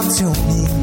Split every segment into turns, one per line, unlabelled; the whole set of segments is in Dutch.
talk to me.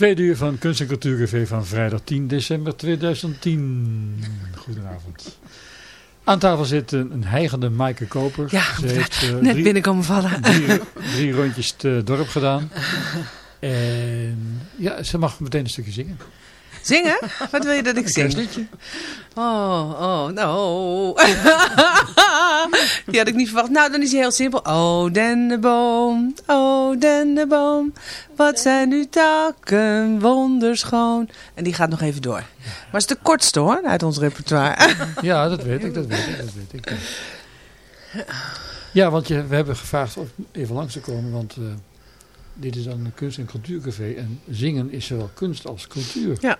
Tweede uur van Kunst en Cultuurcafé van vrijdag 10 december 2010. Goedenavond. Aan tafel zit een, een heigende Maaike Koper.
Ja,
Ze heeft eh,
net
drie,
binnenkomen vallen.
drie, drie rondjes het dorp gedaan. En ja, ze mag meteen een stukje zingen.
Zingen? Wat wil je dat ik
Een
zing?
kerstliedje.
Oh, oh, nou. Die had ik niet verwacht. Nou, dan is hij heel simpel. Oh, dennenboom, oh, dennenboom. Wat zijn uw takken wonderschoon. En die gaat nog even door. Maar het is de kortste hoor, uit ons repertoire.
Ja, dat weet ik, dat weet ik, dat weet ik. Ja, want je, we hebben gevraagd om even langs te komen, want eh, dit is dan een kunst- en cultuurcafé. En zingen is zowel kunst als cultuur.
Ja.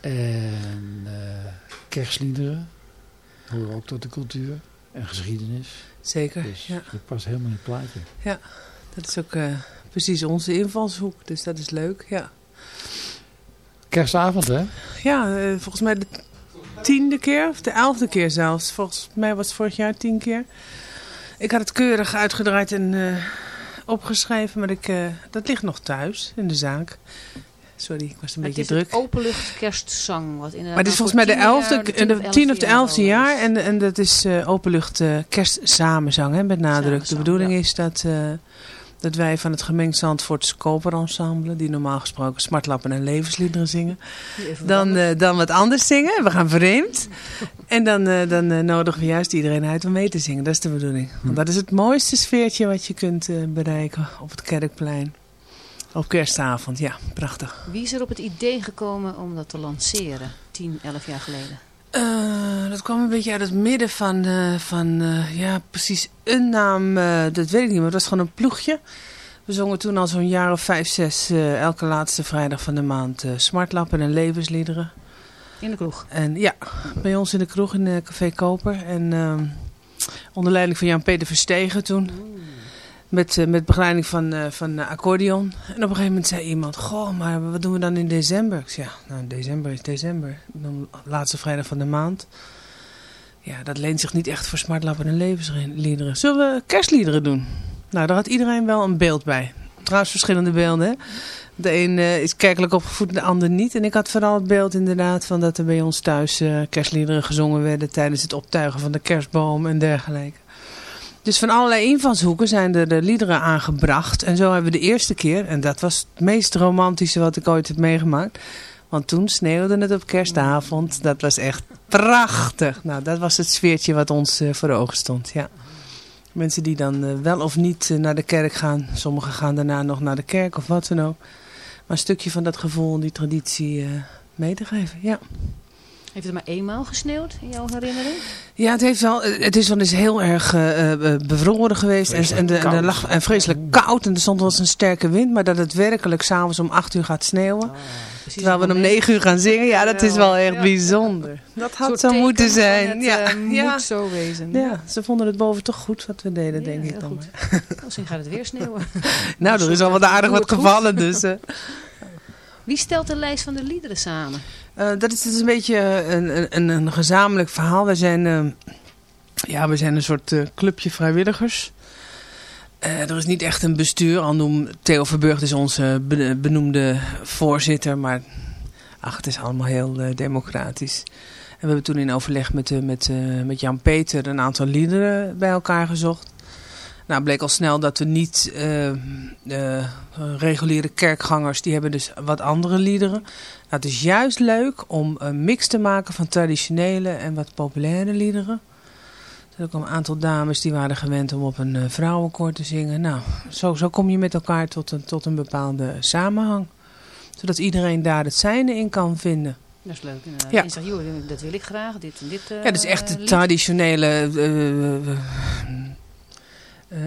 En eh, kerstliederen horen ook tot de cultuur. En geschiedenis.
Zeker,
Dus
ja.
dat past helemaal in het plaatje.
Dat is ook eh, precies onze invalshoek. Dus dat is leuk, ja.
Kerstavond, hè?
Ja, eh, volgens mij de tiende keer, of de elfde keer zelfs. Volgens mij was het vorig jaar tien keer. Ik had het keurig uitgedraaid en eh, opgeschreven, maar ik, eh, dat ligt nog thuis in de zaak. Sorry, ik was een
Het
beetje
is
druk.
het openlucht kerstzang. Wat inderdaad
Maar dit is volgens mij de elfde,
tien jaar,
de tien of de elfde jaar.
is.
En, en dat is eh, openlucht eh kerstsamenzang, hè, met nadruk. De bedoeling
ja.
is dat, eh, dat wij van het gemengd Zandvoorts Koperensemble, die normaal gesproken smartlappen en levensliederen zingen, dan, dan wat anders zingen. We gaan vreemd. En dan, dan nodigen we juist iedereen uit om mee te zingen. Dat is de bedoeling. Want dat is het mooiste sfeertje wat je kunt bereiken op het Kerkplein. Op kerstavond, ja, prachtig.
Wie is er op het idee gekomen om dat te lanceren? 10, 11 jaar geleden.
Eh, dat kwam een beetje uit het midden van, eh, van eh, ja, precies een naam, eh, dat weet ik niet, maar het was gewoon een ploegje. We zongen toen al zo'n jaar of vijf, zes, eh, elke laatste vrijdag van de maand eh, smartlappen en levensliederen.
In de kroeg.
En ja, bij ons in de kroeg in uh, Café Koper. En uh, onder leiding van Jan-Peter Verstegen toen. Met, uh, met begeleiding van, uh, van accordeon. En op een gegeven moment zei iemand, goh, maar wat doen we dan in december? Ja, nou december is december. Dan laatste vrijdag van de maand. Ja, dat leent zich niet echt voor smartlappen en levensliederen. Zullen we kerstliederen doen? Nou, daar had iedereen wel een beeld bij. Trouwens verschillende beelden? De een is kerkelijk opgevoed, de ander niet. En ik had vooral het beeld inderdaad van dat er bij ons thuis kerstliederen gezongen werden tijdens het optuigen van de kerstboom en dergelijke. Dus van allerlei invalshoeken zijn er de liederen aangebracht. En zo hebben we de eerste keer, en dat was het meest romantische wat ik ooit heb meegemaakt. Want toen sneeuwde het op kerstavond. Dat was echt prachtig. Nou, dat was het sfeertje wat ons uh, voor ogen stond, ja. Mensen die dan uh, wel of niet uh, naar de kerk gaan. Sommigen gaan daarna nog naar de kerk of wat dan ook. Maar een stukje van dat gevoel, die traditie mee te geven, ja.
Heeft het maar eenmaal gesneeuwd in jouw herinnering?
Ja, het, heeft wel, het is wel eens heel erg uh, bevroren geweest en, en, de, en, de lag, en vreselijk koud. En er stond wel eens een sterke wind, maar dat het werkelijk s'avonds om 8 uur gaat sneeuwen. Oh, terwijl we om 9 uur gaan zingen, ja, dat is wel echt ja. bijzonder. Dat had zo moeten zijn.
Het,
ja,
uh,
ja.
moet zo wezen.
Ja, ze vonden het boven toch goed wat we deden, denk ik dan.
Misschien gaat het weer sneeuwen.
nou, er is al wat aardig wat gevallen, dus...
Wie stelt de lijst van de liederen samen?
Uh, dat is dus een beetje een, een, een gezamenlijk verhaal. We zijn, uh, ja, we zijn een soort clubje vrijwilligers. er is niet echt een bestuur. Al noem Theo Verburg is onze benoemde voorzitter. Maar ach, het is allemaal heel democratisch. En we hebben toen in overleg met, met, met Jan Peter een aantal liederen bij elkaar gezocht. Nou, bleek al snel dat we niet uh, uh, reguliere kerkgangers, die hebben dus wat andere liederen. Nou, het is juist leuk om een mix te maken van traditionele en wat populaire liederen. Er zijn ook een aantal dames die waren gewend om op een uh, vrouwenkoor te zingen. Nou, zo, zo kom je met elkaar tot een, tot een bepaalde samenhang. Zodat iedereen daar het zijne in kan vinden.
Dat is leuk inderdaad. Ja. En zegt, joh, dat wil ik graag, dit en dit
Ja, dat is echt de traditionele... Uh, uh,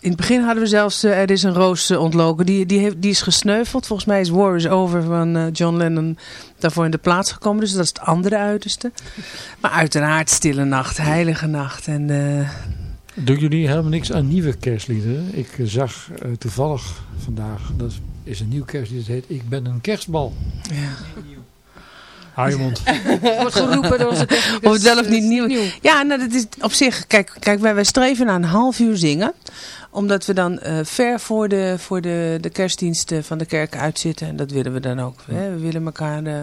in het begin hadden we zelfs, uh, er is een roos ontloken, die, die, heeft, die is gesneuveld. Volgens mij is War is Over van John Lennon daarvoor in de plaats gekomen. Dus dat is het andere uiterste. Maar uiteraard Stille Nacht, Heilige Nacht. En,
Doen jullie helemaal niks aan nieuwe kerstliederen? Ik zag toevallig vandaag, dat is een nieuw kerstlied, dat heet Ik ben een kerstbal.
Ja.
Hou je mond.
Wordt geroepen door onze technicus.
Of het wel of niet nieuw. nieuw. Ja, nou, dat is op zich, kijk, kijk wij, wij streven naar een half uur zingen. Omdat we dan uh, ver voor, de, voor de, de kerstdiensten van de kerk uitzitten. En dat willen we dan ook. Hè? We willen elkaar, uh,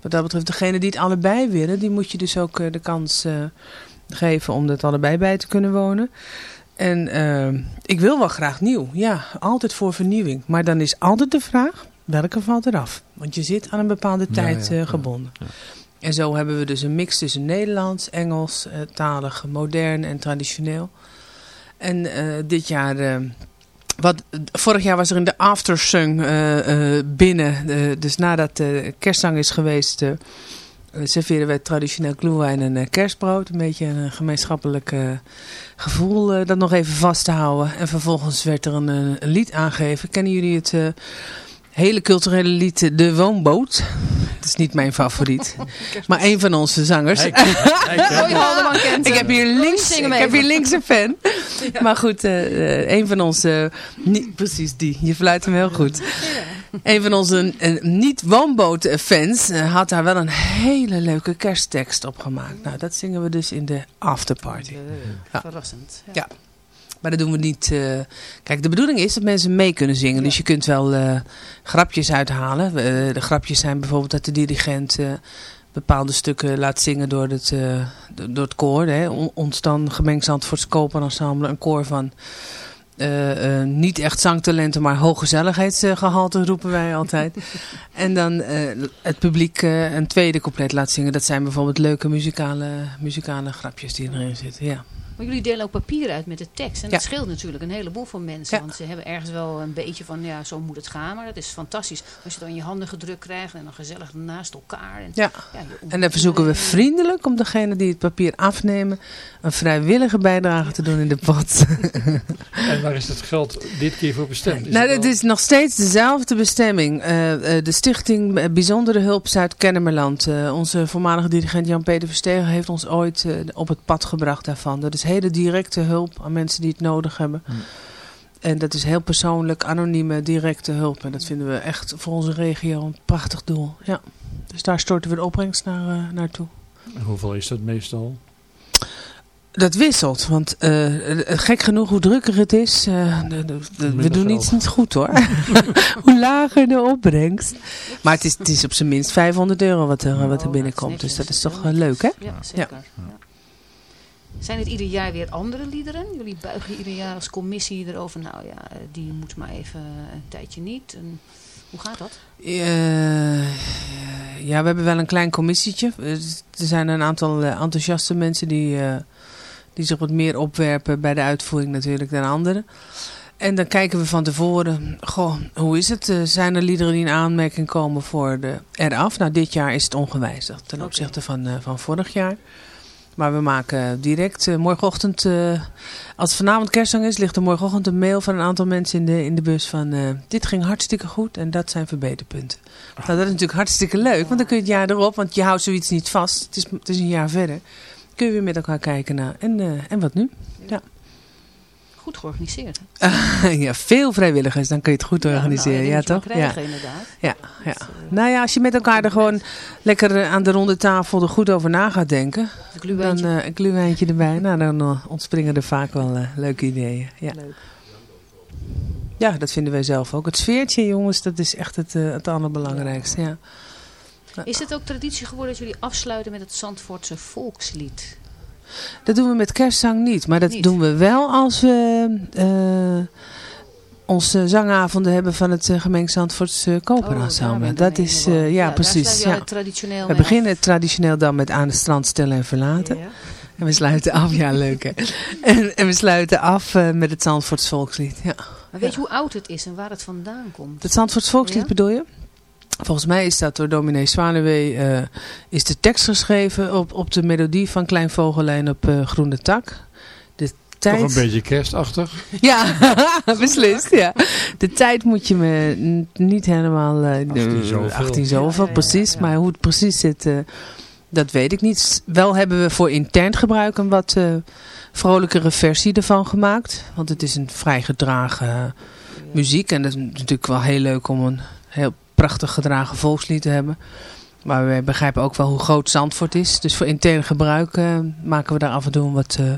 wat dat betreft, degene die het allebei willen, die moet je dus ook uh, de kans geven om het allebei bij te kunnen wonen. En ik wil wel graag nieuw. Ja, altijd voor vernieuwing. Maar dan is altijd de vraag, welke valt eraf? Want je zit aan een bepaalde tijd ja, ja, uh, gebonden. Ja, en zo hebben we dus een mix tussen Nederlands, Engels, uh, talig, modern en traditioneel. En uh, dit jaar... wat, vorig jaar was er in de aftersung binnen. dus nadat de kerstzang is geweest... serveren wij traditioneel glühwein en kerstbrood. Een beetje een gemeenschappelijk gevoel dat nog even vast te houden. En vervolgens werd er een, een lied aangegeven. Kennen jullie het hele culturele lied De Woonboot. Het is niet mijn favoriet. maar een van onze zangers.
Hij kent, hij kent. kent
ik heb hier links, ik heb hier links een fan. Ja. Maar goed, uh, een van onze... Niet, precies die. Je fluit hem heel goed. Een van onze uh, niet-woonboot-fans uh, had daar wel een hele leuke kersttekst op gemaakt. Nou, dat zingen we dus in de afterparty.
Ja. Verrassend.
ja. ja. Maar dat doen we niet... Uh, kijk, de bedoeling is dat mensen mee kunnen zingen. Ja. Dus je kunt wel uh, grapjes uithalen. Uh, de grapjes zijn bijvoorbeeld dat de dirigent bepaalde stukken laat zingen door het, door het koor. Hè. Ons dan gemengd Zandvoorts Ensemble. Een koor van... Uh, uh, niet echt zangtalenten, maar hooggezelligheidsgehalte roepen wij altijd. en dan uh, het publiek een tweede couplet laat zingen. Dat zijn bijvoorbeeld leuke muzikale, muzikale grapjes die erin zitten. Ja.
Maar jullie delen ook papier uit met de tekst. En
Ja.
dat scheelt natuurlijk een heleboel voor mensen.
Ja.
Want ze hebben ergens wel een beetje van, ja, zo moet het gaan. Maar dat is fantastisch. Als je het dan in je handen gedrukt krijgt en dan gezellig naast elkaar. En,
Ja.
ja,
En dan verzoeken we vriendelijk om degene die het papier afnemen een vrijwillige bijdrage te doen in de pot.
En waar is het geld dit keer voor bestemd? Is
nou,
het
het
al-
is nog steeds dezelfde bestemming. Eh, eh, de stichting Bijzondere Hulp Zuid-Kennemerland. Eh, onze voormalige dirigent Jan-Peter Verstegen heeft ons ooit op het pad gebracht daarvan. Dat is hele directe hulp aan mensen die het nodig hebben.
Hm.
En dat is heel persoonlijk, anonieme, directe hulp. En dat vinden we echt voor onze regio een prachtig doel. Ja. Dus daar storten we de opbrengst naar, eh, naartoe.
En Hoeveel is dat meestal?
Dat wisselt, want eh, gek genoeg hoe drukker het is, eh, de- de- de- we doen iets niet goed hoor. hoe lager de opbrengst. Maar het is, het is op zijn minst 500 euro wat er, wat er
Oh,
binnenkomt, dus dat is toch leuk hè?
Ja, zeker. Ja. Zijn het ieder jaar weer andere liederen? Jullie buigen ieder jaar als commissie erover. Nou ja, eh, die moet maar even een tijdje niet. En hoe gaat dat?
Eh, ja, we hebben wel een klein commissietje. Eh, Er zijn een aantal enthousiaste mensen die, die zich wat meer opwerpen bij de uitvoering natuurlijk dan anderen. En dan kijken we van tevoren, goh, hoe is het? Zijn er liederen die in aanmerking komen voor de eraf? Nou, dit jaar is het ongewijzigd ten opzichte van, van vorig jaar. Maar we maken direct eh, morgenochtend, eh, als het vanavond kerstdag is, ligt er morgenochtend een mail van een aantal mensen in de, in de bus van eh, dit ging hartstikke goed en dat zijn verbeterpunten. Nou, dat is natuurlijk hartstikke leuk, want dan kun je het jaar erop, want je houdt zoiets niet vast. Het is, het is een jaar verder. Kun je weer met elkaar kijken naar en, eh, en wat nu?
Goed georganiseerd.
ja, veel vrijwilligers, dan kun je het goed organiseren.
nou,
Ja,
moet je
toch? Ja.
Inderdaad.
Ja, ja.
Eh,
Nou ja, als je met elkaar er gewoon lekker eh, aan de ronde tafel er goed over na gaat denken,
een
dan
gluwijntje.
eh, een kluwijntje erbij, nou dan ontspringen er vaak wel leuke ideeën. Ja.
Leuk.
ja, dat vinden wij zelf ook. Het sfeertje, jongens, dat is echt het, het allerbelangrijkste. Ja.
Is het ook traditie geworden dat jullie afsluiten met het Zandvoortse volkslied?
Dat doen we met kerstzang niet. Maar dat
Niet?
doen we wel als we eh, onze zangavonden hebben van het uh, gemengd Zandvoorts uh, Koperensemble.
Oh,
dat is, uh, ja, precies. Ja. we beginnen traditioneel dan met aan de strand stellen en verlaten.
Ja.
En we sluiten af, ja leuk hè. en, en we sluiten af met het Zandvoorts volkslied. Ja.
Maar weet je hoe oud het is en waar het vandaan komt?
Het Zandvoorts volkslied
Ja?
bedoel je? Volgens mij is dat door dominee Zwanewee, uh, is de tekst geschreven op, op de melodie van Klein Vogelijn op uh, Groene Tak. De tijd...
Toch een beetje kerstachtig.
Ja, beslist, ja. De tijd moet je me niet helemaal... Uh,
18 zoveel.
18 zoveel,
Ja, ja,
precies.
ja.
Maar hoe het precies zit, uh, dat weet ik niet. Wel hebben we voor intern gebruik een wat uh, vrolijkere versie ervan gemaakt. Want het is een vrij gedragen muziek. En dat is natuurlijk wel heel leuk om een heel prachtig gedragen volkslied te hebben. Maar we begrijpen ook wel hoe groot Zandvoort is. Dus voor intern gebruik uh, maken we daar af en toe wat... Uh,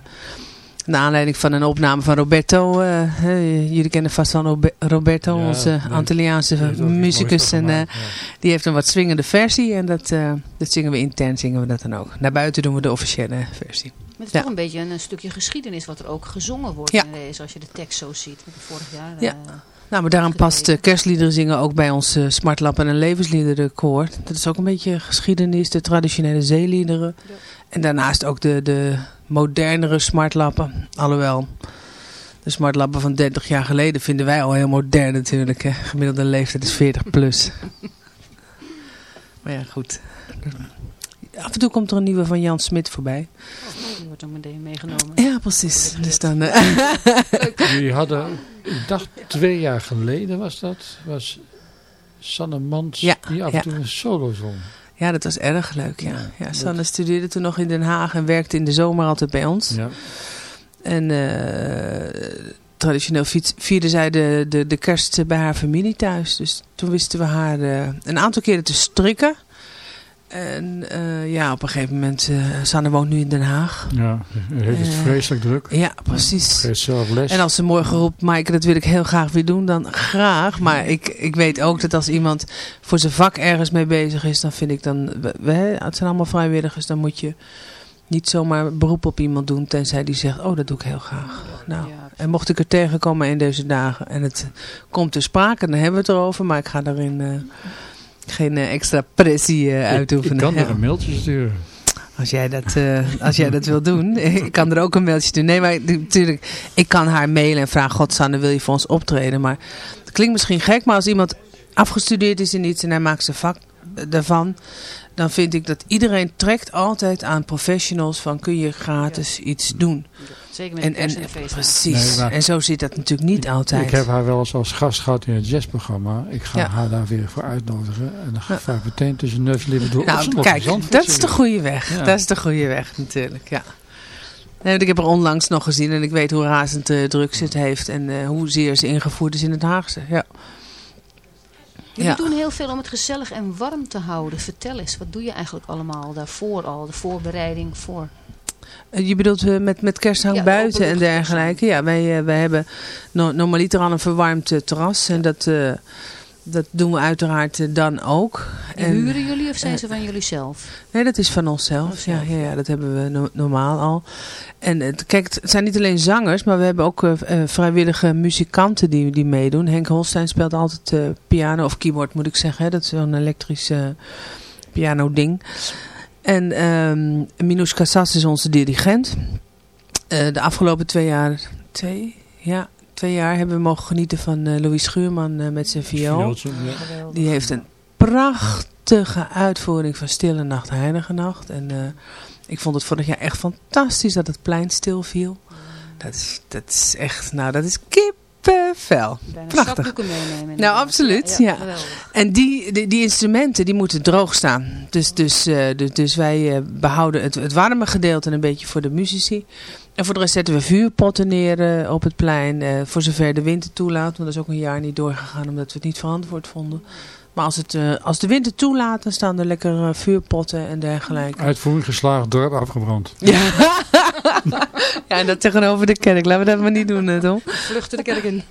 naar aanleiding van een opname van Roberto. Uh, uh, jullie kennen vast van Roberto,
Ja,
onze
nee,
Antilliaanse muzikus. En, uh,
ja.
die heeft een wat swingende versie. En dat, uh, dat zingen we intern, zingen we dat dan ook. Naar buiten doen we de officiële versie.
Maar het is
Ja.
toch een beetje een, een stukje geschiedenis wat er ook gezongen wordt
Ja.
in deze, als je de tekst zo ziet. Met vorig jaar.
Ja.
Eh,
Nou, maar daarom past uh, kerstliederen zingen ook bij ons uh, Smartlap en een levensliederenkoor. Dat is ook een beetje geschiedenis, de traditionele zeeliederen.
Ja.
En daarnaast ook de, de modernere smartlappen. Alhoewel, de smartlappen van 30 jaar geleden vinden wij al heel modern natuurlijk. Hè. Gemiddelde leeftijd is 40 plus. maar ja, goed. Af en toe komt er een nieuwe van Jan Smit voorbij.
oh, die wordt dan meteen meegenomen.
Ja, precies. Dus dan... Uh,
Jullie hadden, ik dacht twee jaar geleden was dat, was Sanne Mans
Ja,
die af en
ja.
toe een solo zong.
ja, dat was erg leuk. Ja.
Ja,
Ja,
dat-
Sanne studeerde toen nog in Den Haag en werkte in de zomer altijd bij ons.
Ja.
En eh, traditioneel vierde zij de, de, de kerst bij haar familie thuis. Dus toen wisten we haar eh, een aantal keren te strikken. En eh, ja, op een gegeven moment, eh Sanne woont nu in Den Haag.
ja, heeft het
Eh,
vreselijk druk.
Ja, precies.
Geeft zelf les.
En als ze morgen roept, Maaike, dat wil ik heel graag weer doen, dan graag. Maar ik, ik weet ook dat als iemand voor zijn vak ergens mee bezig is, dan vind ik dan, we, we- het zijn allemaal vrijwilligers, dan moet je niet zomaar beroep op iemand doen, tenzij die zegt, oh, dat doe ik heel graag. Nou, en mocht ik er tegenkomen in deze dagen en het komt ter sprake, dan hebben we het erover, maar ik ga daarin eh, geen eh, extra pressie eh,
Ik-
uitoefenen.
Ik kan
Ja.
er een mailtje sturen.
Als jij dat, uh, als jij dat wil doen. ik kan er ook een mailtje doen. Nee, maar natuurlijk. Ik kan haar mailen en vragen. God, Sanne, wil je voor ons optreden? Maar het klinkt misschien gek. Maar als iemand afgestudeerd is in iets en hij maakt zijn vak daarvan. Dan vind ik dat iedereen trekt altijd aan professionals van kun je gratis iets doen.
Zeker met en, en, en
Precies. en zo zit dat natuurlijk niet altijd.
Ik heb haar wel eens als gast gehad in het jazzprogramma. Ik ga haar daar weer voor uitnodigen. En dan ga ik meteen tussen neus en lippen door.
Nou, kijk, dat is de goede weg. Dat is de goede weg natuurlijk, ja. Nee, ik heb er onlangs nog gezien en ik weet hoe razend uh, druk ze het heeft. En uh, hoezeer ze ingevoerd is in het Haagse, ja.
Jullie ja. doen heel veel om het gezellig en warm te houden. Vertel eens, wat doe je eigenlijk allemaal daarvoor al? De voorbereiding voor...
Eh, je bedoelt uh, met, met kersthang buiten en dergelijke? Ja, wij, uh, wij hebben no normaliter al een verwarmd terras. En dat, dat doen we uiteraard dan ook.
En, huren jullie of zijn ze van jullie zelf?
Nee, dat is van onszelf. Ja, ja, ja, dat hebben we no normaal al. En het, kijk, het zijn niet alleen zangers, maar we hebben ook vrijwillige muzikanten die, die meedoen. Henk Holstein speelt altijd piano of keyboard moet ik zeggen. Hè? Dat is zo'n elektrisch piano ding. En um, Minouche Cassas is onze dirigent. Uh, de afgelopen twee jaar, twee, ja, twee jaar hebben we mogen genieten van uh, Louis Schuurman uh, met zijn viool. Die heeft een prachtige uitvoering van Stille Nacht, Heilige Nacht. En ik vond het vorig jaar echt fantastisch dat het plein stil viel. Dat is, dat is echt, nou dat is kip kippenvel. Prachtig. Nou, absoluut. Ja, En die, die, die, instrumenten die moeten droog staan. Dus, dus, uh, dus, dus, wij uh, behouden het, het warme gedeelte een beetje voor de muzici. En voor de rest zetten we vuurpotten neer uh, op het plein. voor zover de winter toelaat. Want dat is ook een jaar niet doorgegaan omdat we het niet verantwoord vonden. Maar als, het, uh, als de wind het toelaat, dan staan er lekker uh, vuurpotten en dergelijke.
Uitvoering geslaagd, dorp afgebrand.
Ja. ja, en dat tegenover de kerk. Laten we dat maar niet doen, Tom.
Vluchten de kerk in.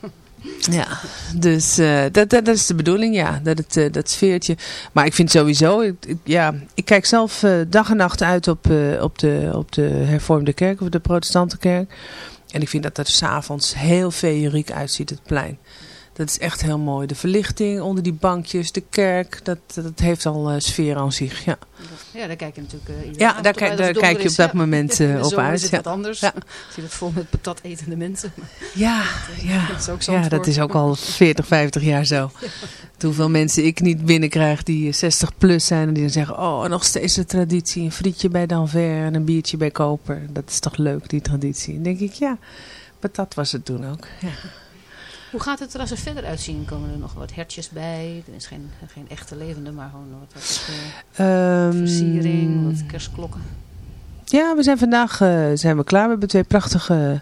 Ja, dus uh, dat, dat, dat, is de bedoeling, ja. Dat, het, uh, dat sfeertje. Maar ik vind sowieso, ik, ja, ik kijk zelf uh, dag en nacht uit op, op, de, op de hervormde kerk of de protestante kerk. En ik vind dat het s'avonds heel feeriek uitziet, het plein. Dat is echt heel mooi. De verlichting onder die bankjes, de kerk, dat, dat heeft al uh, sfeer aan zich. Ja,
ja daar kijk je natuurlijk uh,
Ja, daar, kijk, daar kijk je op dat moment uh, op uit.
is het wat anders. Ja. Zie het vol met patat etende mensen.
Ja, ja. dat is ook, ja, dat is ook al 40, 50 jaar zo. Ja. Hoeveel mensen ik niet binnenkrijg die 60 plus zijn en die dan zeggen, oh, nog steeds de traditie. Een frietje bij Danver en een biertje bij Koper. Dat is toch leuk, die traditie. En denk ik, ja, patat was het toen ook. Ja.
Hoe gaat het er als er verder uitzien? Komen er nog wat hertjes bij? Er is geen, geen echte levende, maar gewoon wat, wat uh, versiering, wat kerstklokken.
Ja, we zijn vandaag uh, zijn we klaar. We hebben twee prachtige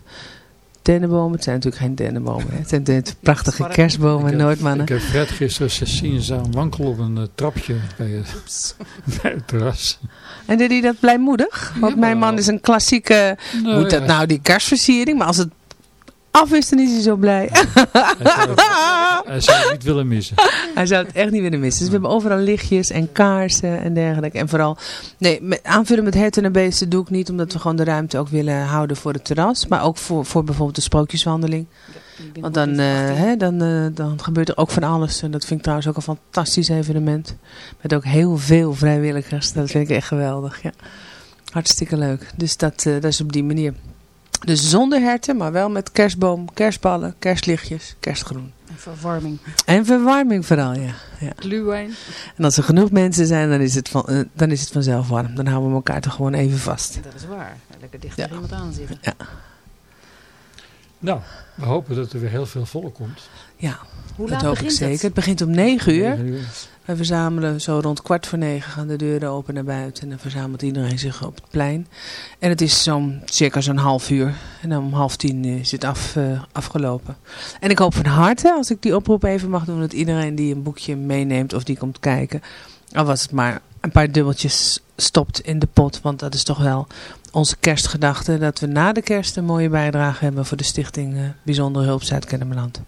dennenbomen. Het zijn natuurlijk geen dennenbomen. Hè. Het zijn de prachtige kerstbomen en noordmannen.
Ik heb Fred gisteren zien staan wankelen op een uh, trapje bij het, bij het terras.
En deed hij dat blijmoedig? Want ja, mijn man is een klassieke... Moet dat ja. nou die kerstversiering? Maar als het af is, dan is hij zo blij.
Hij zou, het, niet willen missen.
Hij zou het echt niet willen missen. Dus we hebben overal lichtjes en kaarsen en dergelijke. En vooral, nee, met, aanvullen met herten en beesten doe ik niet. Omdat we gewoon de ruimte ook willen houden voor het terras. Maar ook voor, voor bijvoorbeeld de sprookjeswandeling. Want dan, uh, hè, dan, uh, dan gebeurt er ook van alles. En dat vind ik trouwens ook een fantastisch evenement. Met ook heel veel vrijwilligers. Dat vind ik echt geweldig. Ja. Hartstikke leuk. Dus dat, uh, dat is op die manier. Dus zonder herten, maar wel met kerstboom, kerstballen, kerstlichtjes, kerstgroen.
En verwarming.
En verwarming vooral, ja. ja.
Gluwijn.
En als er genoeg mensen zijn, dan is, het van, uh, dan is het vanzelf warm. Dan houden we elkaar toch gewoon even vast.
Dat is waar. Lekker dicht ja. iemand aan zitten.
Ja.
Nou, we hopen dat er weer heel veel volk komt.
Ja, Hoe dat hoop ik zeker. Het? het begint om 9 uur. 9 uur. We verzamelen zo rond kwart voor negen gaan de deuren open naar buiten. En dan verzamelt iedereen zich op het plein. En het is zo'n circa zo'n half uur. En dan om half tien is het af, uh, afgelopen. En ik hoop van harte, als ik die oproep even mag doen, dat iedereen die een boekje meeneemt of die komt kijken. Al was het maar een paar dubbeltjes stopt in de pot. Want dat is toch wel onze kerstgedachte. Dat we na de kerst een mooie bijdrage hebben voor de stichting uh, Bijzondere Hulp Zuid-Kennemerland.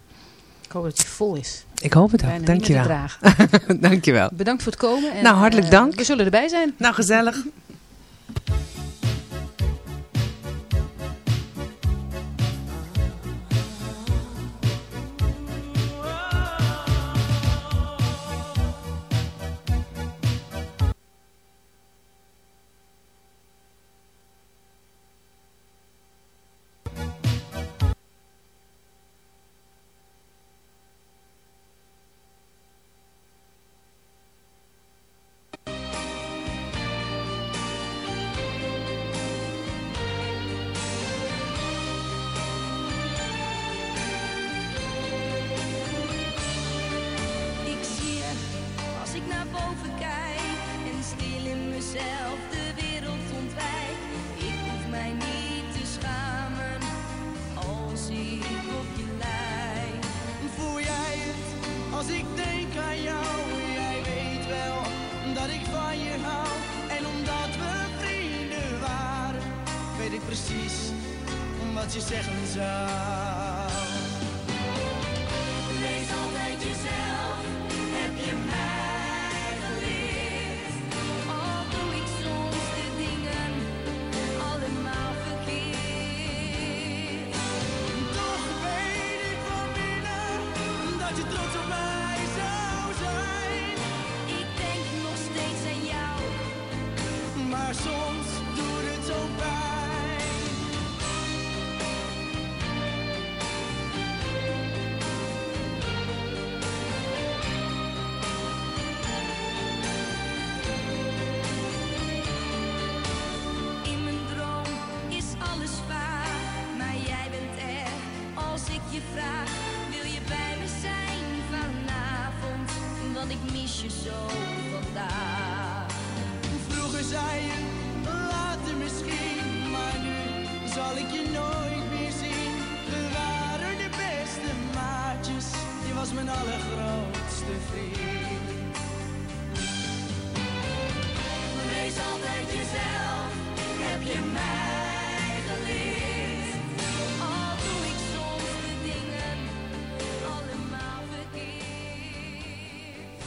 Ik hoop dat hij vol is.
Ik hoop het ook. Dankjewel. Dankjewel.
Bedankt voor het komen. En,
nou, hartelijk
uh,
dank.
We zullen erbij zijn.
Nou, gezellig.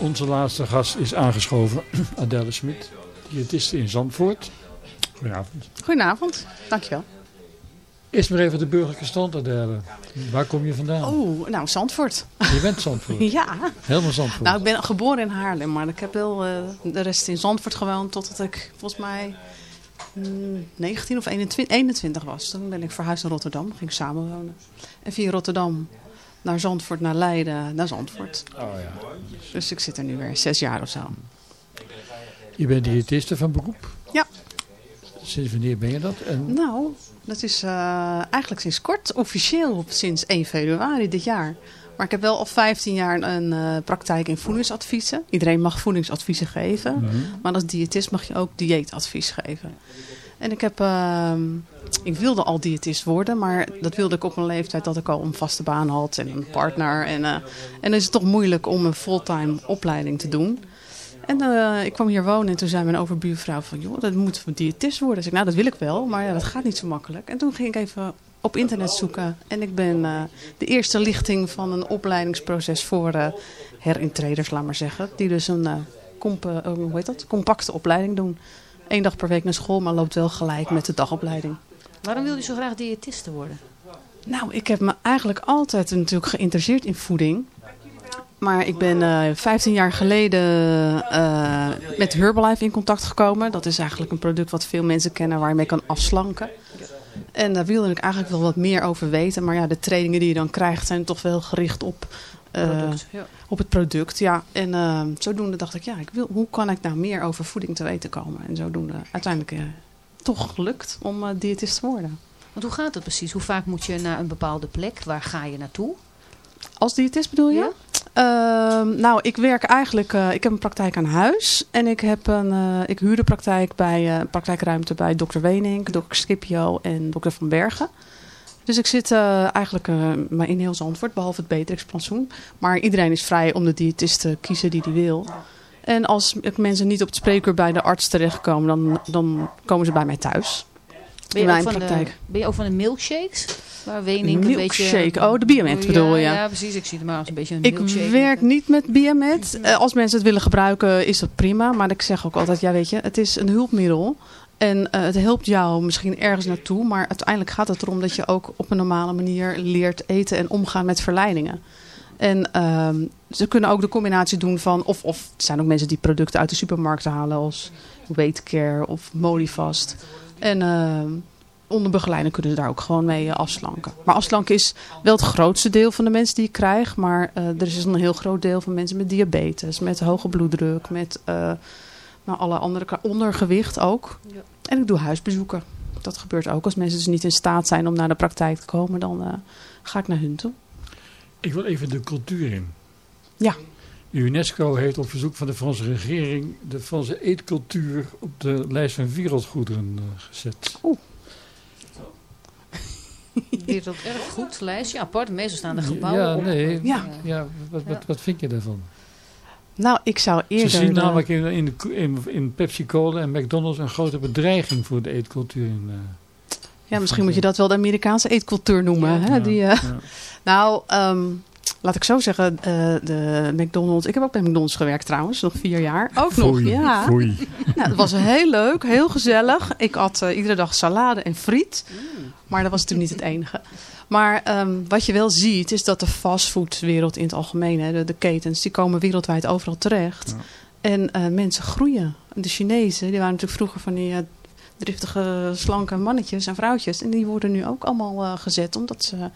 Onze laatste gast is aangeschoven, Adelle Smit, diëtiste in Zandvoort. Goedenavond.
Goedenavond, dankjewel.
Eerst maar even de burgerlijke stand, Adelle. Waar kom je vandaan?
Oh, nou, Zandvoort.
Je bent Zandvoort.
Ja,
Helemaal Zandvoort.
nou, ik ben geboren in Haarlem, maar ik heb wel eh, de rest in Zandvoort gewoond totdat ik volgens mij mm, 19 of 21, 21 was. Toen ben ik verhuisd naar Rotterdam, ging ik samenwonen. En via Rotterdam naar Zandvoort, naar Leiden, naar Zandvoort.
oh, ja.
Dus ik zit er nu weer zes jaar of zo.
Je bent diëtiste van beroep?
Ja.
Sinds wanneer ben je dat? En
Nou, dat is eh, eigenlijk sinds kort, officieel sinds 1 februari dit jaar. Maar ik heb wel al 15 jaar een eh, praktijk in voedingsadviezen. Iedereen mag voedingsadviezen geven.
Mhm.
Maar als diëtist mag je ook dieetadvies geven. En ik heb, ehm, ik wilde al diëtist worden, maar dat wilde ik op een leeftijd dat ik al een vaste baan had en een partner. En, eh, en dan is het toch moeilijk om een fulltime opleiding te doen. En eh, ik kwam hier wonen en toen zei mijn overbuurvrouw van, joh, dat moet een diëtist worden. Dus ik, nou, dat wil ik wel, maar ja, dat gaat niet zo makkelijk. En toen ging ik even op internet zoeken en ik ben eh, de eerste lichting van een opleidingsproces voor eh herintreders, laat maar zeggen. Die dus een comp- hoe heet dat? compacte opleiding doen. Eén dag per week naar school, maar loopt wel gelijk met de dagopleiding.
Waarom wil je zo graag diëtiste worden?
Nou, ik heb me eigenlijk altijd natuurlijk geïnteresseerd in voeding. Maar ik ben eh 15 jaar geleden eh, met Herbalife in contact gekomen. Dat is eigenlijk een product wat veel mensen kennen waar je mee kan afslanken. En daar wilde ik eigenlijk wel wat meer over weten. Maar ja, de trainingen die je dan krijgt zijn toch wel gericht op, eh,
Product. Ja.
Op het product. Ja. En eh, zodoende dacht ik, ja, ik wil, hoe kan ik nou meer over voeding te weten komen? En zodoende uiteindelijk eh, toch gelukt om eh, diëtist te worden.
Want hoe gaat het precies? Hoe vaak moet je naar een bepaalde plek? Waar ga je naartoe?
Als diëtist bedoel je?
Ja.
Ehm, nou, ik werk eigenlijk, eh, ik heb een praktijk aan huis. En ik, heb een, ik huur de praktijk bij, een praktijkruimte bij dokter Wenink, dokter Scipio en dokter Van Bergen. Dus ik zit eh, eigenlijk eh, maar in heel Zandvoort, behalve het Beatrix-plantsoen. Maar iedereen is vrij om de diëtist te kiezen die die wil. En als mensen niet op het spreekuur bij de arts terechtkomen, dan, dan komen ze bij mij thuis.
Ben
In
je, ook
mijn
van de, ben je ook van de milkshakes? Waar Wenink een beetje...
Milkshake, oh, de Biomet bedoel je?
Ja, ja, precies. Ik zie het maar als een beetje een
Ik
milkshake.
werk niet met Biomet. Eh, als mensen het willen gebruiken is dat prima. Maar ik zeg ook altijd, ja weet je, het is een hulpmiddel. En eh, het helpt jou misschien ergens naartoe. Maar uiteindelijk gaat het erom dat je ook op een normale manier leert eten en omgaan met verleidingen. En ehm, ze kunnen ook de combinatie doen van, of, of er zijn ook mensen die producten uit de supermarkt halen als Weightcare of Molifast. En ehm, onder begeleiding kunnen ze daar ook gewoon mee eh, afslanken. Maar afslanken is wel het grootste deel van de mensen die ik krijg. Maar eh, er is een heel groot deel van mensen met diabetes, met hoge bloeddruk, met nou, alle andere ondergewicht ook.
Ja.
En ik doe huisbezoeken. Dat gebeurt ook. Als mensen dus niet in staat zijn om naar de praktijk te komen, dan eh, ga ik naar hun toe.
Ik wil even de cultuur in.
Ja.
De UNESCO heeft op verzoek van de Franse regering de Franse eetcultuur op de lijst van wereldgoederen eh, gezet.
Oeh.
Wereld erg goed lijstje. Apart, meestal staan er gebouwen
Ja,
op.
nee.
Ja.
Ja, wat, wat, wat vind je daarvan?
Nou, ik zou
Ze
eerder...
zien
de-
namelijk in, in, in, in Pepsi Cola en McDonald's een grote bedreiging voor de eetcultuur. In, eh,
ja, misschien moet je dat wel de Amerikaanse eetcultuur noemen.
Ja.
Hè?
Ja.
Die, eh,
ja.
Nou, ehm, laat ik zo zeggen, eh, de McDonald's. Ik heb ook bij McDonald's gewerkt trouwens, nog vier jaar. Ook nog,
Foei,
ja.
foei.
Nou, het was heel leuk, heel gezellig. Ik at eh, iedere dag salade en friet. Maar dat was natuurlijk niet het enige. Maar ehm, wat je wel ziet, is dat de fastfoodwereld in het algemeen, hè, de, de ketens, die komen wereldwijd overal terecht.
Ja.
En eh, mensen groeien. De Chinezen, die waren natuurlijk vroeger van die driftige, slanke mannetjes en vrouwtjes. En die worden nu ook allemaal eh, gezet, omdat ze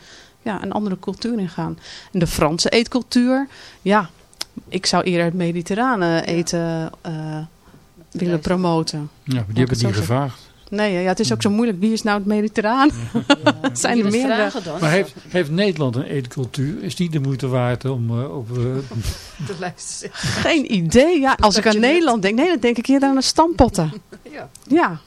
ja, een andere cultuur ingaan. En de Franse eetcultuur, ja, ik zou eerder het mediterrane eten eh, willen promoten.
Ja, maar die hebben
het
niet gevraagd.
Nee, ja, het is ook zo moeilijk. Wie is nou het mediterraan? Het zijn er meerdere.
dan?
Maar heeft, heeft Nederland een eetcultuur? Is die de moeite waard om eh, op... eh,
de lijst zegt.
Geen idee. Ja, als ik aan. Nederland denk, nee, dan denk ik eerder aan de stampotten.
Ja.
Ja,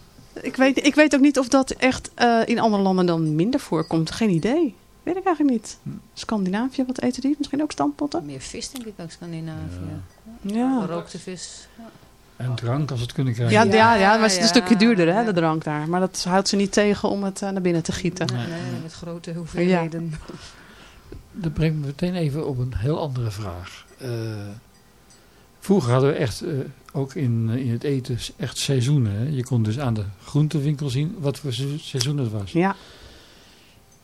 ik weet, ik weet ook niet of dat echt eh, in andere landen dan minder voorkomt. Geen idee. Weet ik eigenlijk niet. Scandinavië, wat eten die? Misschien ook stampotten?
Meer vis denk ik ook Scandinavië.
Ja.
Gerookte vis. Ja.
en drank, als het kunnen krijgen.
Ja, ja, ja, maar het is een
Ja,
stukje duurder, hè,
ja.
de drank daar. Maar dat houdt ze niet tegen om het eh, naar binnen te gieten.
Nee, nee, met grote hoeveelheden.
Dat brengt me meteen even op een heel andere vraag. Eh, vroeger hadden we echt, eh, ook in, in het eten, echt seizoenen. Hè? Je kon dus aan de groentewinkel zien wat voor se- seizoen het was.
Ja,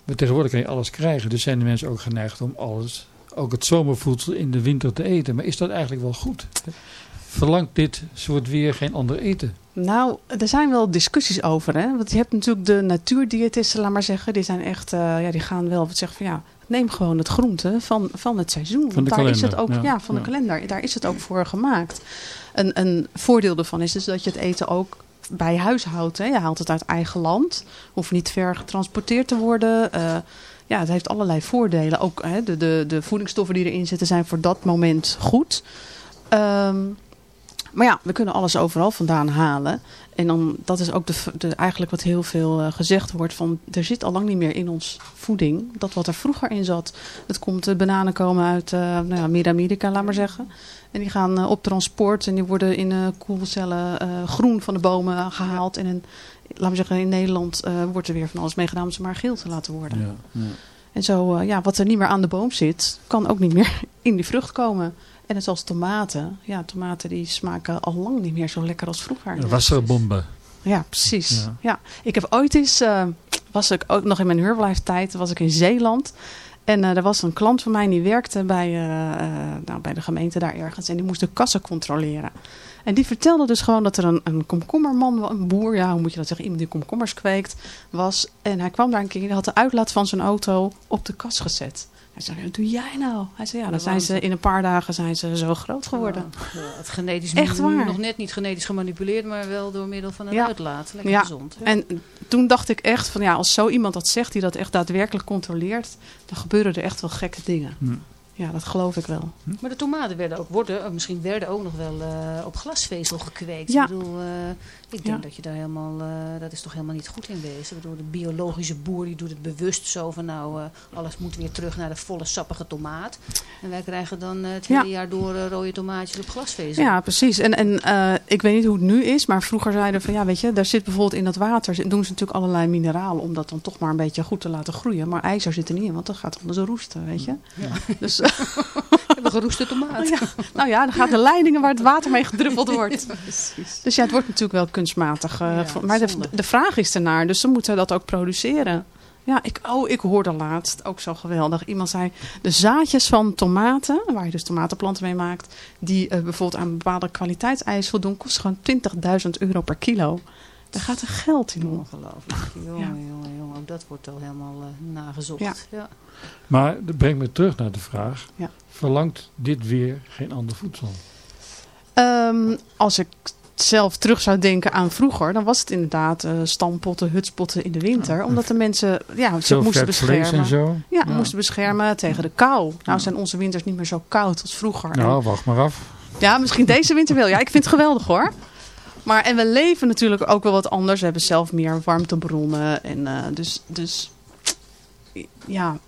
Maar tegenwoordig kan je alles krijgen. Dus zijn de mensen ook geneigd om alles, ook het zomervoedsel in de winter te eten. Maar is dat eigenlijk wel goed? Verlangt dit soort weer geen ander eten?
Nou, er zijn wel discussies over. Hè? Want je hebt natuurlijk de natuurdiëtisten, laat maar zeggen. Die zijn echt, eh, ja, die gaan wel wat zeggen van ja, neem gewoon het groente van, van het seizoen.
Van de
daar is het
kalender,
ook,
ja.
ja, van
Ja.
de kalender. Daar is het ook voor gemaakt. Een, een voordeel ervan is dus dat je het eten ook bij huis. Hè? Je haalt het uit eigen land. Hoeft niet ver getransporteerd te worden. Eh, ja, het heeft allerlei voordelen. Ook hè, de, de, de voedingsstoffen die erin zitten zijn voor dat moment goed. Ehm, maar ja, we kunnen alles overal vandaan halen. En dan, dat is ook de, de, eigenlijk wat heel veel eh, gezegd wordt. Van, er zit al lang niet meer in ons voeding. Dat wat er vroeger in zat. Het komt, de bananen komen uit eh nou ja, Midden-Amerika, laat maar zeggen. En die gaan eh, op transport. En die worden in eh koelcellen eh, groen van de bomen gehaald. En in, laat maar zeggen, in Nederland eh, wordt er weer van alles mee gedaan om ze maar geel te laten worden.
Ja, ja.
En zo, eh, ja, wat er niet meer aan de boom zit, kan ook niet meer in die vrucht komen. En net zoals tomaten. Ja, tomaten die smaken al lang niet meer zo lekker als vroeger.
Wasserbomben.
Ja, precies.
Ja.
Ja. Ik heb ooit eens, eh, was ik ook nog in mijn huurblijftijd, was ik in Zeeland. En eh, er was een klant van mij die werkte bij, eh, nou, bij de gemeente daar ergens. En die moest de kassen controleren. En die vertelde dus gewoon dat er een, een komkommerman, een boer, ja, hoe moet je dat zeggen, iemand die komkommers kweekt, was. En hij kwam daar een keer, die had de uitlaat van zijn auto op de kas gezet. Hij zei, wat doe jij nou? Hij zei, ja, dan zijn ze in een paar dagen zijn ze zo groot geworden.
Ja, het genetisch
Echt waar.
nog net niet genetisch gemanipuleerd, maar wel door middel van een
Ja.
uitlaat. Lekker
Ja.
gezond. hè?
En toen dacht ik echt van ja, als zo iemand dat zegt, die dat echt daadwerkelijk controleert, dan gebeuren er echt wel gekke dingen.
Hm.
Ja, dat geloof ik wel.
Maar de tomaten werden ook, worden, eh, misschien werden ook nog wel eh, op glasvezel gekweekt.
Ja.
Ik bedoel, eh, ik denk
Ja.
dat je daar helemaal, eh, dat is toch helemaal niet goed in wezen. Bedoel, de biologische boer die doet het bewust zo van nou, eh, alles moet weer terug naar de volle sappige tomaat. En wij krijgen dan eh, het
Ja.
hele jaar door rode tomaatjes op glasvezel.
Ja, precies. En, en ik weet niet hoe het nu is, maar vroeger zeiden van ja, weet je, daar zit bijvoorbeeld in dat water, doen ze natuurlijk allerlei mineralen om dat dan toch maar een beetje goed te laten groeien. Maar ijzer zit er niet in, want dat gaat anders roesten, weet je. Dus
De geroeste tomaat.
ja, nou ja, dan gaan de leidingen waar het water mee gedruppeld wordt. Dus ja, het wordt natuurlijk wel kunstmatig.
Ja,
maar de, de vraag is ernaar, dus ze moeten dat ook produceren. Ja, ik, oh, ik hoorde laatst, ook zo geweldig. Iemand zei, de zaadjes van tomaten, waar je dus tomatenplanten mee maakt, die eh, bijvoorbeeld aan bepaalde kwaliteitseisen voldoen, kosten gewoon 20.000 euro per kilo. Daar gaat er geld in om.
Ongelooflijk. Jongen,
Ja.
jongen, jongen. Ook dat wordt al helemaal eh, nagezocht.
Ja.
Ja.
Maar dat brengt me terug naar de vraag.
Ja.
Verlangt dit weer geen ander voedsel?
Ehm, als ik zelf terug zou denken aan vroeger, dan was het inderdaad eh, stampotten, hutspotten in de winter. Omdat de mensen ja, zich
Veel
moesten beschermen.
en zo?
Ja,
Ja.
moesten beschermen tegen de kou. Nou zijn onze winters niet meer zo koud als vroeger. En-
Nou, wacht maar af.
ja, misschien deze winter wel. Ja, ik vind het geweldig hoor. Maar en we leven natuurlijk ook wel wat anders. We hebben zelf meer warmtebronnen. En, eh, dus, dus ja,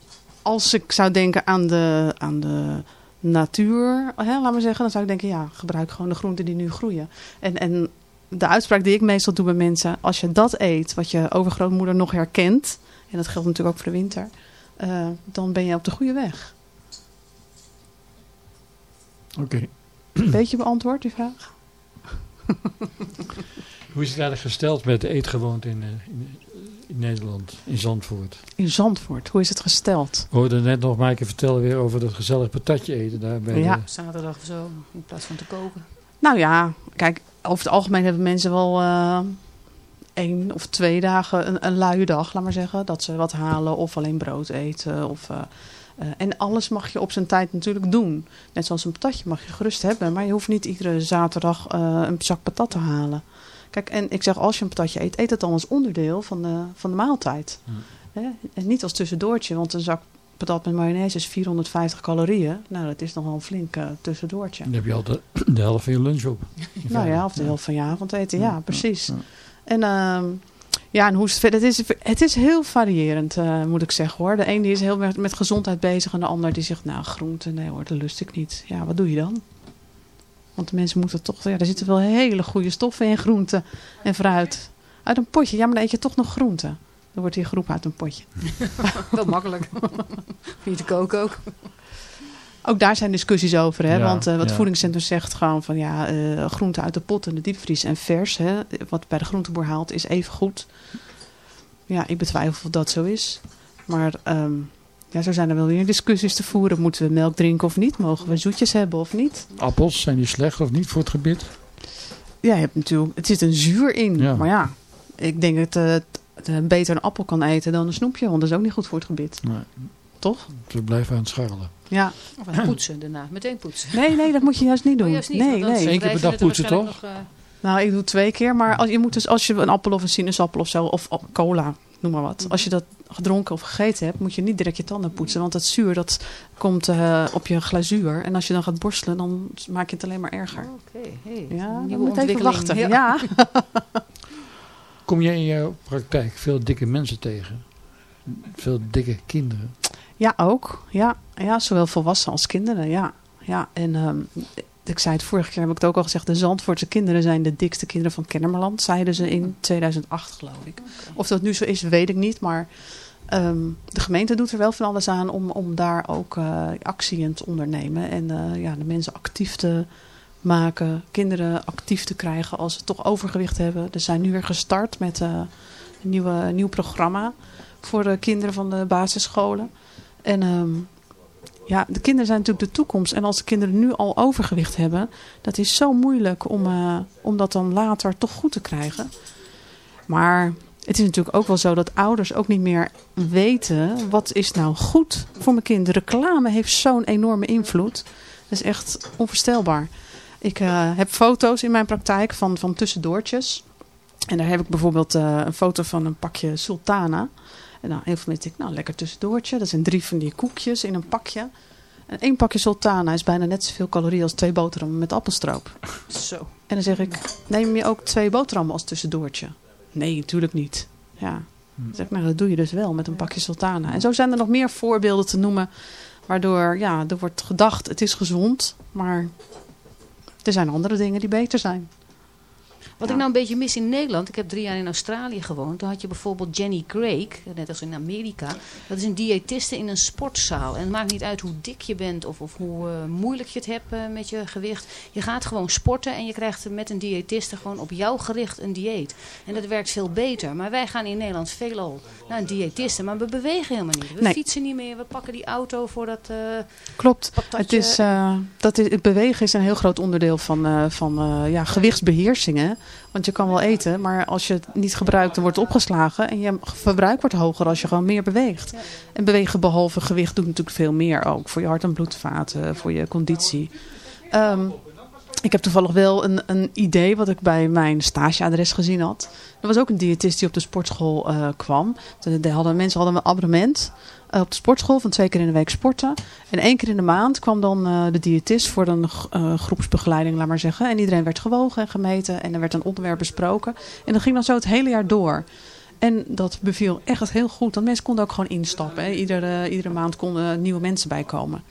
als ik zou denken aan de, aan de natuur, hè, laat maar zeggen, dan zou ik denken, ja, gebruik gewoon de groenten die nu groeien. En, en de uitspraak die ik meestal doe bij mensen, als je dat eet, wat je overgrootmoeder nog herkent, en dat geldt natuurlijk ook voor de winter, eh, dan ben je op de goede weg.
Oké.
Beetje beantwoord, die vraag?
Hoe is het eigenlijk gesteld met de eetgewoonte in, eh, in, in Nederland, in Zandvoort?
In Zandvoort, hoe is het gesteld?
We hoorden net nog Maaike vertellen weer over dat gezellig patatje eten daar bij
Ja.
de-
Zaterdag of zo, in plaats van te koken.
Nou ja, kijk, over het algemeen hebben mensen wel eh één of twee dagen een, een luie dag, laat maar zeggen. Dat ze wat halen of alleen brood eten. Of, eh, eh, en alles mag je op zijn tijd natuurlijk doen. Net zoals een patatje mag je gerust hebben. Maar je hoeft niet iedere zaterdag eh, een zak patat te halen. Kijk, en ik zeg als je een patatje eet, eet het dan als onderdeel van de, van de maaltijd. Hè? En niet als tussendoortje, want een zak patat met mayonaise is 450 calorieën. Nou, dat is nog wel een flink tussendoortje.
Dan heb je al de, de helft van je lunch op.
Nou ja, of de helft van je avondeten. Ja,
Ja,
precies. En, ehm, ja, en hoe is het verder? Het is, het is heel variërend, eh, moet ik zeggen hoor. De een die is heel met, met gezondheid bezig en de ander die zegt, nou groente, nee hoor, dat lust ik niet. Ja, wat doe je dan? Want de mensen moeten toch, ja, er zitten wel hele goede stoffen in groente en fruit. Uit een potje, ja, maar dan eet je toch nog groente. Dan wordt hier groep uit een potje.
Wel makkelijk. Je te koken ook?
Ook daar zijn discussies over. Hè?
Ja,
Want eh, wat
ja.
voedingscentrum zegt gewoon van ja, eh groente uit de pot en de diepvries en vers. Hè? Wat bij de groenteboer haalt is even goed. Ja, ik betwijfel of dat zo is. Maar ehm, ja, zo zijn er wel weer discussies te voeren. Moeten we melk drinken of niet? Mogen we zoetjes hebben of niet?
Appels, zijn die slecht of niet voor het gebit?
Ja, je hebt natuurlijk, het zit een zuur in.
Ja.
Maar ja, ik denk dat eh, het het beter een appel kan eten dan een snoepje. Want dat is ook niet goed voor het gebit.
Nee,
Toch?
ze blijven aan het scharrelen.
Ja.
Of aan het poetsen daarna. Meteen poetsen.
Nee, nee, dat moet je juist niet doen.
Oh, juist niet,
nee, nee.
Eén keer per dag poetsen, toch?
nog, eh,
Nou, ik doe het twee keer. Maar als, je moet dus, als je een appel of een sinaasappel of zo, of oh, cola, noem maar wat. Als je dat gedronken of gegeten hebt, moet je niet direct je tanden poetsen. Want dat zuur, dat komt eh, op je glazuur. En als je dan gaat borstelen, dan maak je het alleen maar erger.
Oké, hey,
Ja,
nieuwe
moet even wachten.
Ja.
Ja.
Kom jij in jouw praktijk veel dikke mensen tegen? Veel dikke kinderen?
Ja, ook. Ja. ja, zowel volwassenen als kinderen. Ja, ja. en ehm, ik zei het vorige keer, heb ik het ook al gezegd. De Zandvoortse kinderen zijn de dikste kinderen van Kennemerland. Zeiden ze in 2008, geloof ik. Of dat nu zo is, weet ik niet. Maar ehm, de gemeente doet er wel van alles aan om, om daar ook eh, actie in te ondernemen. En eh, ja, de mensen actief te maken. Kinderen actief te krijgen als ze toch overgewicht hebben. Er zijn nu weer gestart met eh, een nieuwe, nieuw programma voor de kinderen van de basisscholen. En ehm, ja, de kinderen zijn natuurlijk de toekomst. En als de kinderen nu al overgewicht hebben, dat is zo moeilijk om, eh, om dat dan later toch goed te krijgen. Maar het is natuurlijk ook wel zo dat ouders ook niet meer weten wat is nou goed voor mijn kind. Reclame heeft zo'n enorme invloed. Dat is echt onvoorstelbaar. Ik eh, heb foto's in mijn praktijk van, van tussendoortjes. En daar heb ik bijvoorbeeld eh, een foto van een pakje sultana. En nou, heel veel mensen denken, nou lekker tussendoortje. Dat zijn drie van die koekjes in een pakje. En één pakje sultana is bijna net zoveel calorieën als twee boterhammen met appelstroop.
Zo.
En dan zeg ik, neem je ook twee boterhammen als tussendoortje? Nee, natuurlijk niet. Ja. Dan zeg ik, nou dat doe je dus wel met een pakje sultana. En zo zijn er nog meer voorbeelden te noemen. Waardoor, ja, er wordt gedacht, het is gezond. Maar er zijn andere dingen die beter zijn.
Wat
Ja.
ik nou een beetje mis in Nederland, ik heb drie jaar in Australië gewoond. Daar had je bijvoorbeeld Jenny Craig, net als in Amerika. Dat is een diëtiste in een sportzaal. En het maakt niet uit hoe dik je bent of, of hoe eh, moeilijk je het hebt eh, met je gewicht. Je gaat gewoon sporten en je krijgt met een diëtiste gewoon op jou gericht een dieet. En dat werkt veel beter. Maar wij gaan in Nederland veelal naar een diëtiste, maar we bewegen helemaal niet. We
Nee.
fietsen niet meer, we pakken die auto voor dat eh
Klopt.
patatje.
Het, is, dat is, het bewegen is een heel groot onderdeel van, van ja, gewichtsbeheersing. Hè? Want je kan wel eten, maar als je het niet gebruikt, dan wordt het opgeslagen. En je verbruik wordt hoger als je gewoon meer beweegt. En bewegen behalve gewicht doet natuurlijk veel meer ook. Voor je hart- en bloedvaten, voor je conditie. Ehm, ik heb toevallig wel een, een idee wat ik bij mijn stageadres gezien had. Er was ook een diëtist die op de sportschool eh, kwam. De, de hadden, mensen hadden een abonnement eh, op de sportschool van twee keer in de week sporten. En één keer in de maand kwam dan eh, de diëtist voor een groepsbegeleiding, laat maar zeggen. En iedereen werd gewogen en gemeten en er werd een onderwerp besproken. En dat ging dan zo het hele jaar door. En dat beviel echt heel goed. Want mensen konden ook gewoon instappen. Hè. Iedere, iedere maand konden nieuwe mensen bijkomen.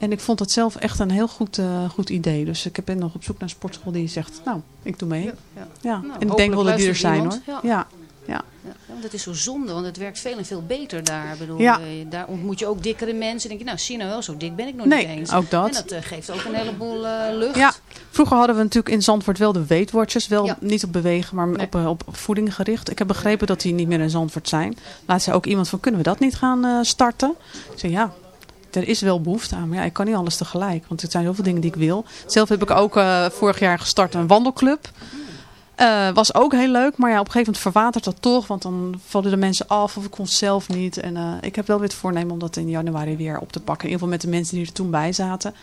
En ik vond het zelf echt een heel goed, eh, goed idee. Dus ik ben nog op zoek naar een sportschool die zegt, nou, ik doe mee. Ja,
ja.
en ik denk wel dat die er zijn hoor. Ja.
Ja, want het is zo zonde, want het werkt veel en veel beter daar. Ik bedoel,
Ja.
eh, daar ontmoet je ook dikkere mensen. denk je, nou zie je nou wel, zo dik ben ik nog
Nee,
niet eens.
ook dat.
En dat eh, geeft ook een heleboel eh, lucht.
Ja, vroeger hadden we natuurlijk in Zandvoort wel de Weight Watchers. Wel
Ja.
niet op bewegen, maar
Nee.
op, op voeding gericht. Ik heb begrepen dat die niet meer in Zandvoort zijn. Laat zei ook iemand van, kunnen we dat niet gaan eh, starten? Ik zei, ja, er is wel behoefte aan. Maar ja, ik kan niet alles tegelijk. Want er zijn zoveel dingen die ik wil. Zelf heb ik ook eh, vorig jaar gestart een wandelclub. Eh, was ook heel leuk, maar ja, op een gegeven moment verwatert dat toch. Want dan vallen de mensen af of ik kon zelf niet. En eh, ik heb wel weer het voornemen om dat in januari weer op te pakken. In ieder geval met de mensen die er toen bij zaten.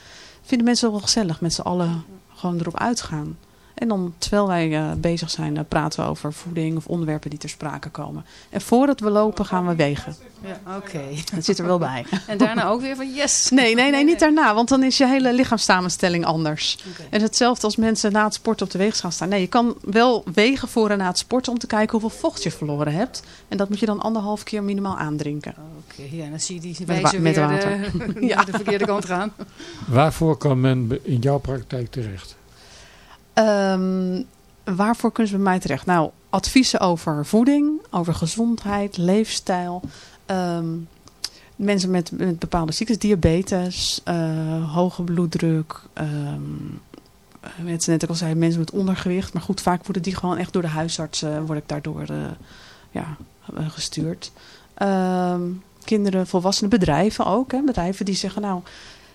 Vinden mensen wel gezellig met z'n allen gewoon erop uitgaan. En dan, terwijl wij eh, bezig zijn, eh, praten we over voeding of onderwerpen die ter sprake komen. En voordat we lopen gaan we wegen.
Ja, Oké.
Dat zit er wel bij.
En daarna ook weer van yes.
Nee, nee, nee, niet daarna. Want dan is je hele lichaamssamenstelling anders. En hetzelfde als mensen na het sporten op de weegschaal gaan staan. Nee, je kan wel wegen voor en na het sporten om te kijken hoeveel vocht je verloren hebt. En dat moet je dan anderhalf keer minimaal aandrinken.
Oké, ja, dan zie je die
wa- met
weer
water.
eh,
Ja.
de verkeerde kant gaan.
Waarvoor kan men in jouw praktijk terecht?
Ehm, waarvoor kunnen ze bij mij terecht? Nou, adviezen over voeding, over gezondheid, leefstijl. Ehm, mensen met, met bepaalde ziektes, diabetes, eh, hoge bloeddruk. ehm net, net ook al zei, mensen met ondergewicht. Maar goed, vaak worden die gewoon echt door de huisarts, eh, word ik daardoor eh, ja, gestuurd. Kinderen, volwassenen, bedrijven ook. Hè? Bedrijven die zeggen, nou,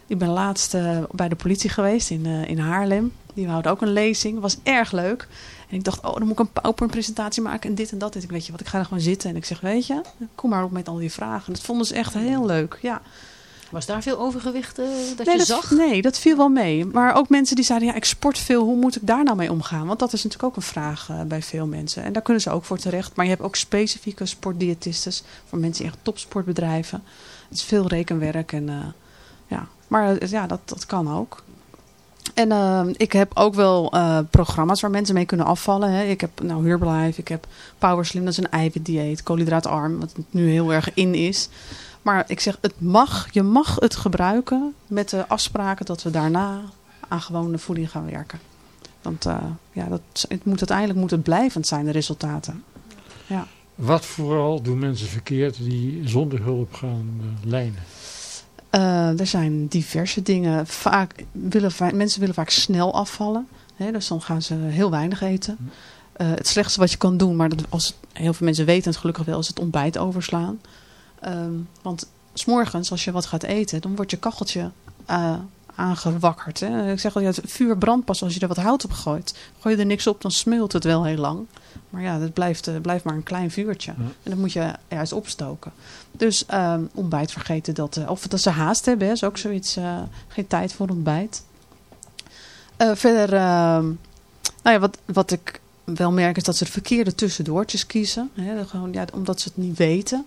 ik ben laatst bij de politie geweest in, in Haarlem. Die houden ook een lezing. was erg leuk. En ik dacht, oh, dan moet ik een PowerPoint-presentatie maken en dit en dat. En ik weet je wat, ik ga er gewoon zitten. En ik zeg, weet je, kom maar op met al die vragen. Dat vonden ze echt heel leuk, ja.
Was daar veel overgewicht eh, dat
nee,
je
dat,
zag?
nee, dat viel wel mee. Maar ook mensen die zeiden, ja, ik sport veel. Hoe moet ik daar nou mee omgaan? Want dat is natuurlijk ook een vraag eh, bij veel mensen. En daar kunnen ze ook voor terecht. Maar je hebt ook specifieke sportdiëtistes voor mensen in echt topsportbedrijven. Het is veel rekenwerk. En, eh, ja. Maar ja, dat, dat kan ook. En eh, ik heb ook wel eh, programma's waar mensen mee kunnen afvallen. Hè. Ik heb nou Herbalife, ik heb Powerslim, dat is een eiwitdieet, koolhydraatarm, wat nu heel erg in is. Maar ik zeg, het mag, je mag het gebruiken met de afspraken dat we daarna aan gewone voeding gaan werken. Want eh, ja, dat, het moet, uiteindelijk moet het blijvend zijn, de resultaten.
Wat vooral doen mensen verkeerd die zonder hulp gaan eh, lijnen?
Eh, er zijn diverse dingen. Vaak willen, mensen willen vaak snel afvallen. Hè, dus dan gaan ze heel weinig eten. Eh, het slechtste wat je kan doen, maar dat, als, heel veel mensen weten het gelukkig wel, is het ontbijt overslaan. Ehm, want s'morgens, als je wat gaat eten, dan wordt je kacheltje eh, aangewakkerd. Hè. Ik zeg al, ja, het vuur brandt pas als je er wat hout op gooit. Gooi je er niks op, dan smeult het wel heel lang. Maar ja, het blijft, eh, blijft maar een klein vuurtje.
Ja.
En dat moet je juist opstoken. Dus ehm, ontbijt vergeten dat. eh, of dat ze haast hebben, hè, is ook zoiets. eh, geen tijd voor ontbijt. Verder, ehm, nou ja, wat, wat ik wel merk is dat ze de verkeerde tussendoortjes kiezen. Hè, dat gewoon, ja, omdat ze het niet weten.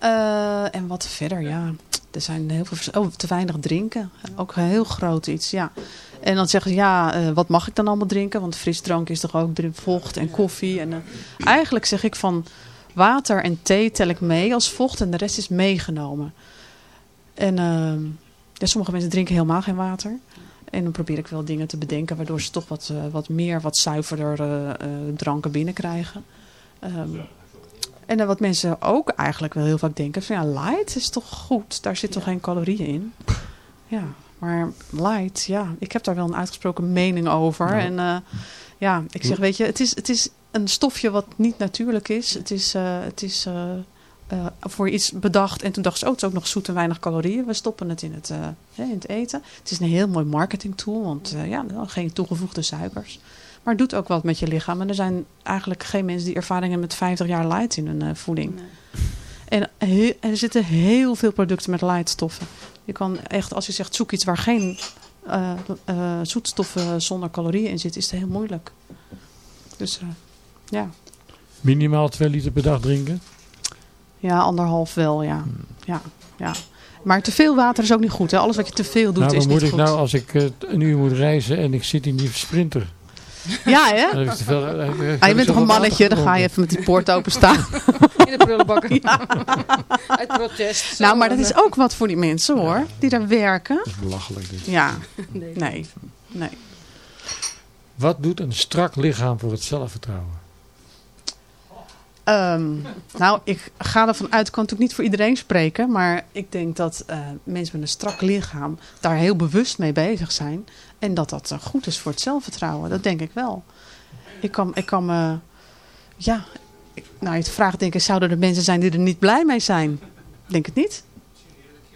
Eh, en wat verder, ja. Er zijn heel veel Oh, te weinig drinken. Ook een heel groot iets, ja. En dan zeggen ze, ja, eh, wat mag ik dan allemaal drinken? Want frisdrank is toch ook vocht en koffie. En, eh, eigenlijk zeg ik van water en thee tel ik mee als vocht en de rest is meegenomen. En ehm, ja, sommige mensen drinken helemaal geen water. En dan probeer ik wel dingen te bedenken waardoor ze toch wat, wat meer, wat zuiverder dranken binnenkrijgen. Ehm, en dan wat mensen ook eigenlijk wel heel vaak denken van ja, light is toch goed, daar zit toch geen calorieën in. Ja, maar light, ja, ik heb daar wel een uitgesproken mening over. En eh, ja, ik zeg, weet je, het is, het is een stofje wat niet natuurlijk is. Het is, eh, het is eh, voor iets bedacht. En toen dacht ze, oh, het is ook nog zoet en weinig calorieën. We stoppen het in het, in het eten. Het is een heel mooi marketing tool, want ja, geen toegevoegde suikers. Maar het doet ook wat met je lichaam. En er zijn eigenlijk geen mensen die ervaring hebben met 50 jaar light in hun eh, voeding.
Nee.
En he- er zitten heel veel producten met lightstoffen. Je kan echt, als je zegt zoek iets waar geen eh, eh, zoetstoffen zonder calorieën in zitten, is het heel moeilijk. Dus eh, ja.
Minimaal 2 liter per dag drinken?
ja, anderhalf wel, ja. ja, ja. Maar te veel water is ook niet goed. Hè? Alles wat je te veel doet
nou,
is
wat moet
niet
ik
goed.
nou als ik eh, een uur moet reizen en ik zit in die sprinter?
Ja, hè?
Dan heb ik te veel, dan heb ik- heb
Ah, je bent toch een mannetje, dan ga je even met die poort openstaan.
In de prullenbakken. Uit protest.
nou, maar dat is ook wat voor die mensen hoor, die daar werken.
Dat is belachelijk dit.
Ja,
Nee.
nee, nee.
Wat doet een strak lichaam voor het zelfvertrouwen?
Ehm, nou, ik ga ervan uit, ik kan natuurlijk niet voor iedereen spreken, maar ik denk dat eh, mensen met een strak lichaam daar heel bewust mee bezig zijn. En dat dat eh, goed is voor het zelfvertrouwen, dat denk ik wel. Ik kan, ik kan me, ja, ik- nou je vraagt denk ik, zouden er mensen zijn die er niet blij mee zijn? Denk het niet?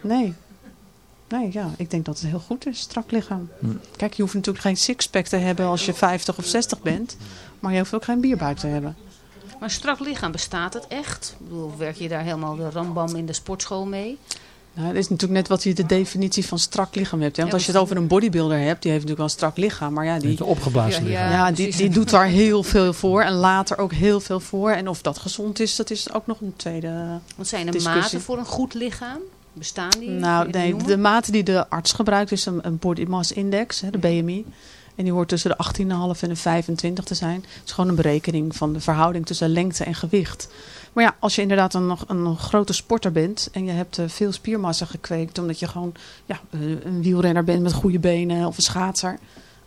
Nee. Nee, ja, ik denk dat het heel goed is, strak lichaam.
Hm.
Kijk, je hoeft natuurlijk geen sixpack te hebben als je 50 of 60 bent, maar je hoeft ook geen bierbuik te hebben.
Maar strak lichaam, bestaat het echt? Ik bedoel, werk je daar helemaal de rambam in de sportschool mee?
Nou, het is natuurlijk net wat je de definitie van strak lichaam hebt. Hè? Want als je het over een bodybuilder hebt, die heeft natuurlijk wel een strak lichaam. Maar ja, die,
opgeblazen
Ja,
lichaam.
ja, die, doet daar heel veel voor. En later ook heel veel voor. En of dat gezond is, dat is ook nog een tweede...
Want zijn er
Discussie.
maten voor een goed lichaam? Bestaan die?
Nou, nee, de mate die de arts gebruikt is een, een body mass index, hè, de BMI. En die hoort tussen de 18,5 en de 25 te zijn. Het is gewoon een berekening van de verhouding tussen lengte en gewicht. Maar ja, als je inderdaad een, een grote sporter bent en je hebt eh, veel spiermassa gekweekt, omdat je gewoon ja, eh, een wielrenner bent met goede benen of een schaatser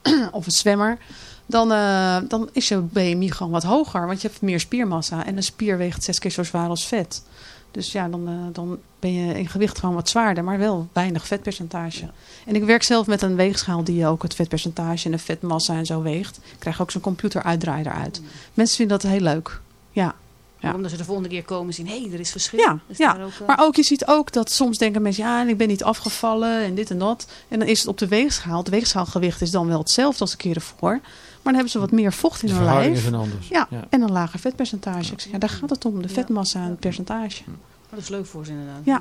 of een zwemmer, dan, eh, dan is je BMI gewoon wat hoger, want je hebt meer spiermassa en een spier weegt zes keer zo zwaar als vet. Dus ja, dan, eh, dan ben je in gewicht gewoon wat zwaarder, maar wel weinig vetpercentage. En ik werk zelf met een weegschaal die ook het vetpercentage en de vetmassa en zo weegt. Ik krijg ook zo'n computeruitdraaier uit. Mensen vinden dat heel leuk. Ja. ja.
Omdat ze de volgende keer komen en zien, hé, hey, er is verschil.
Ja,
Is
ja.
ook, eh,
Maar ook, je ziet ook dat soms denken mensen, ja, en ik ben niet afgevallen en dit en dat. En dan is het op de weegschaal. Het weegschaalgewicht is dan wel hetzelfde als de keer ervoor. Maar dan hebben ze wat meer vocht in
De
hun lijf.
anders.
Ja, en een lager vetpercentage. Ik zeg, ja, daar gaat het om, de
Ja.
vetmassa en het percentage.
dat is leuk voor ze inderdaad.
Ja.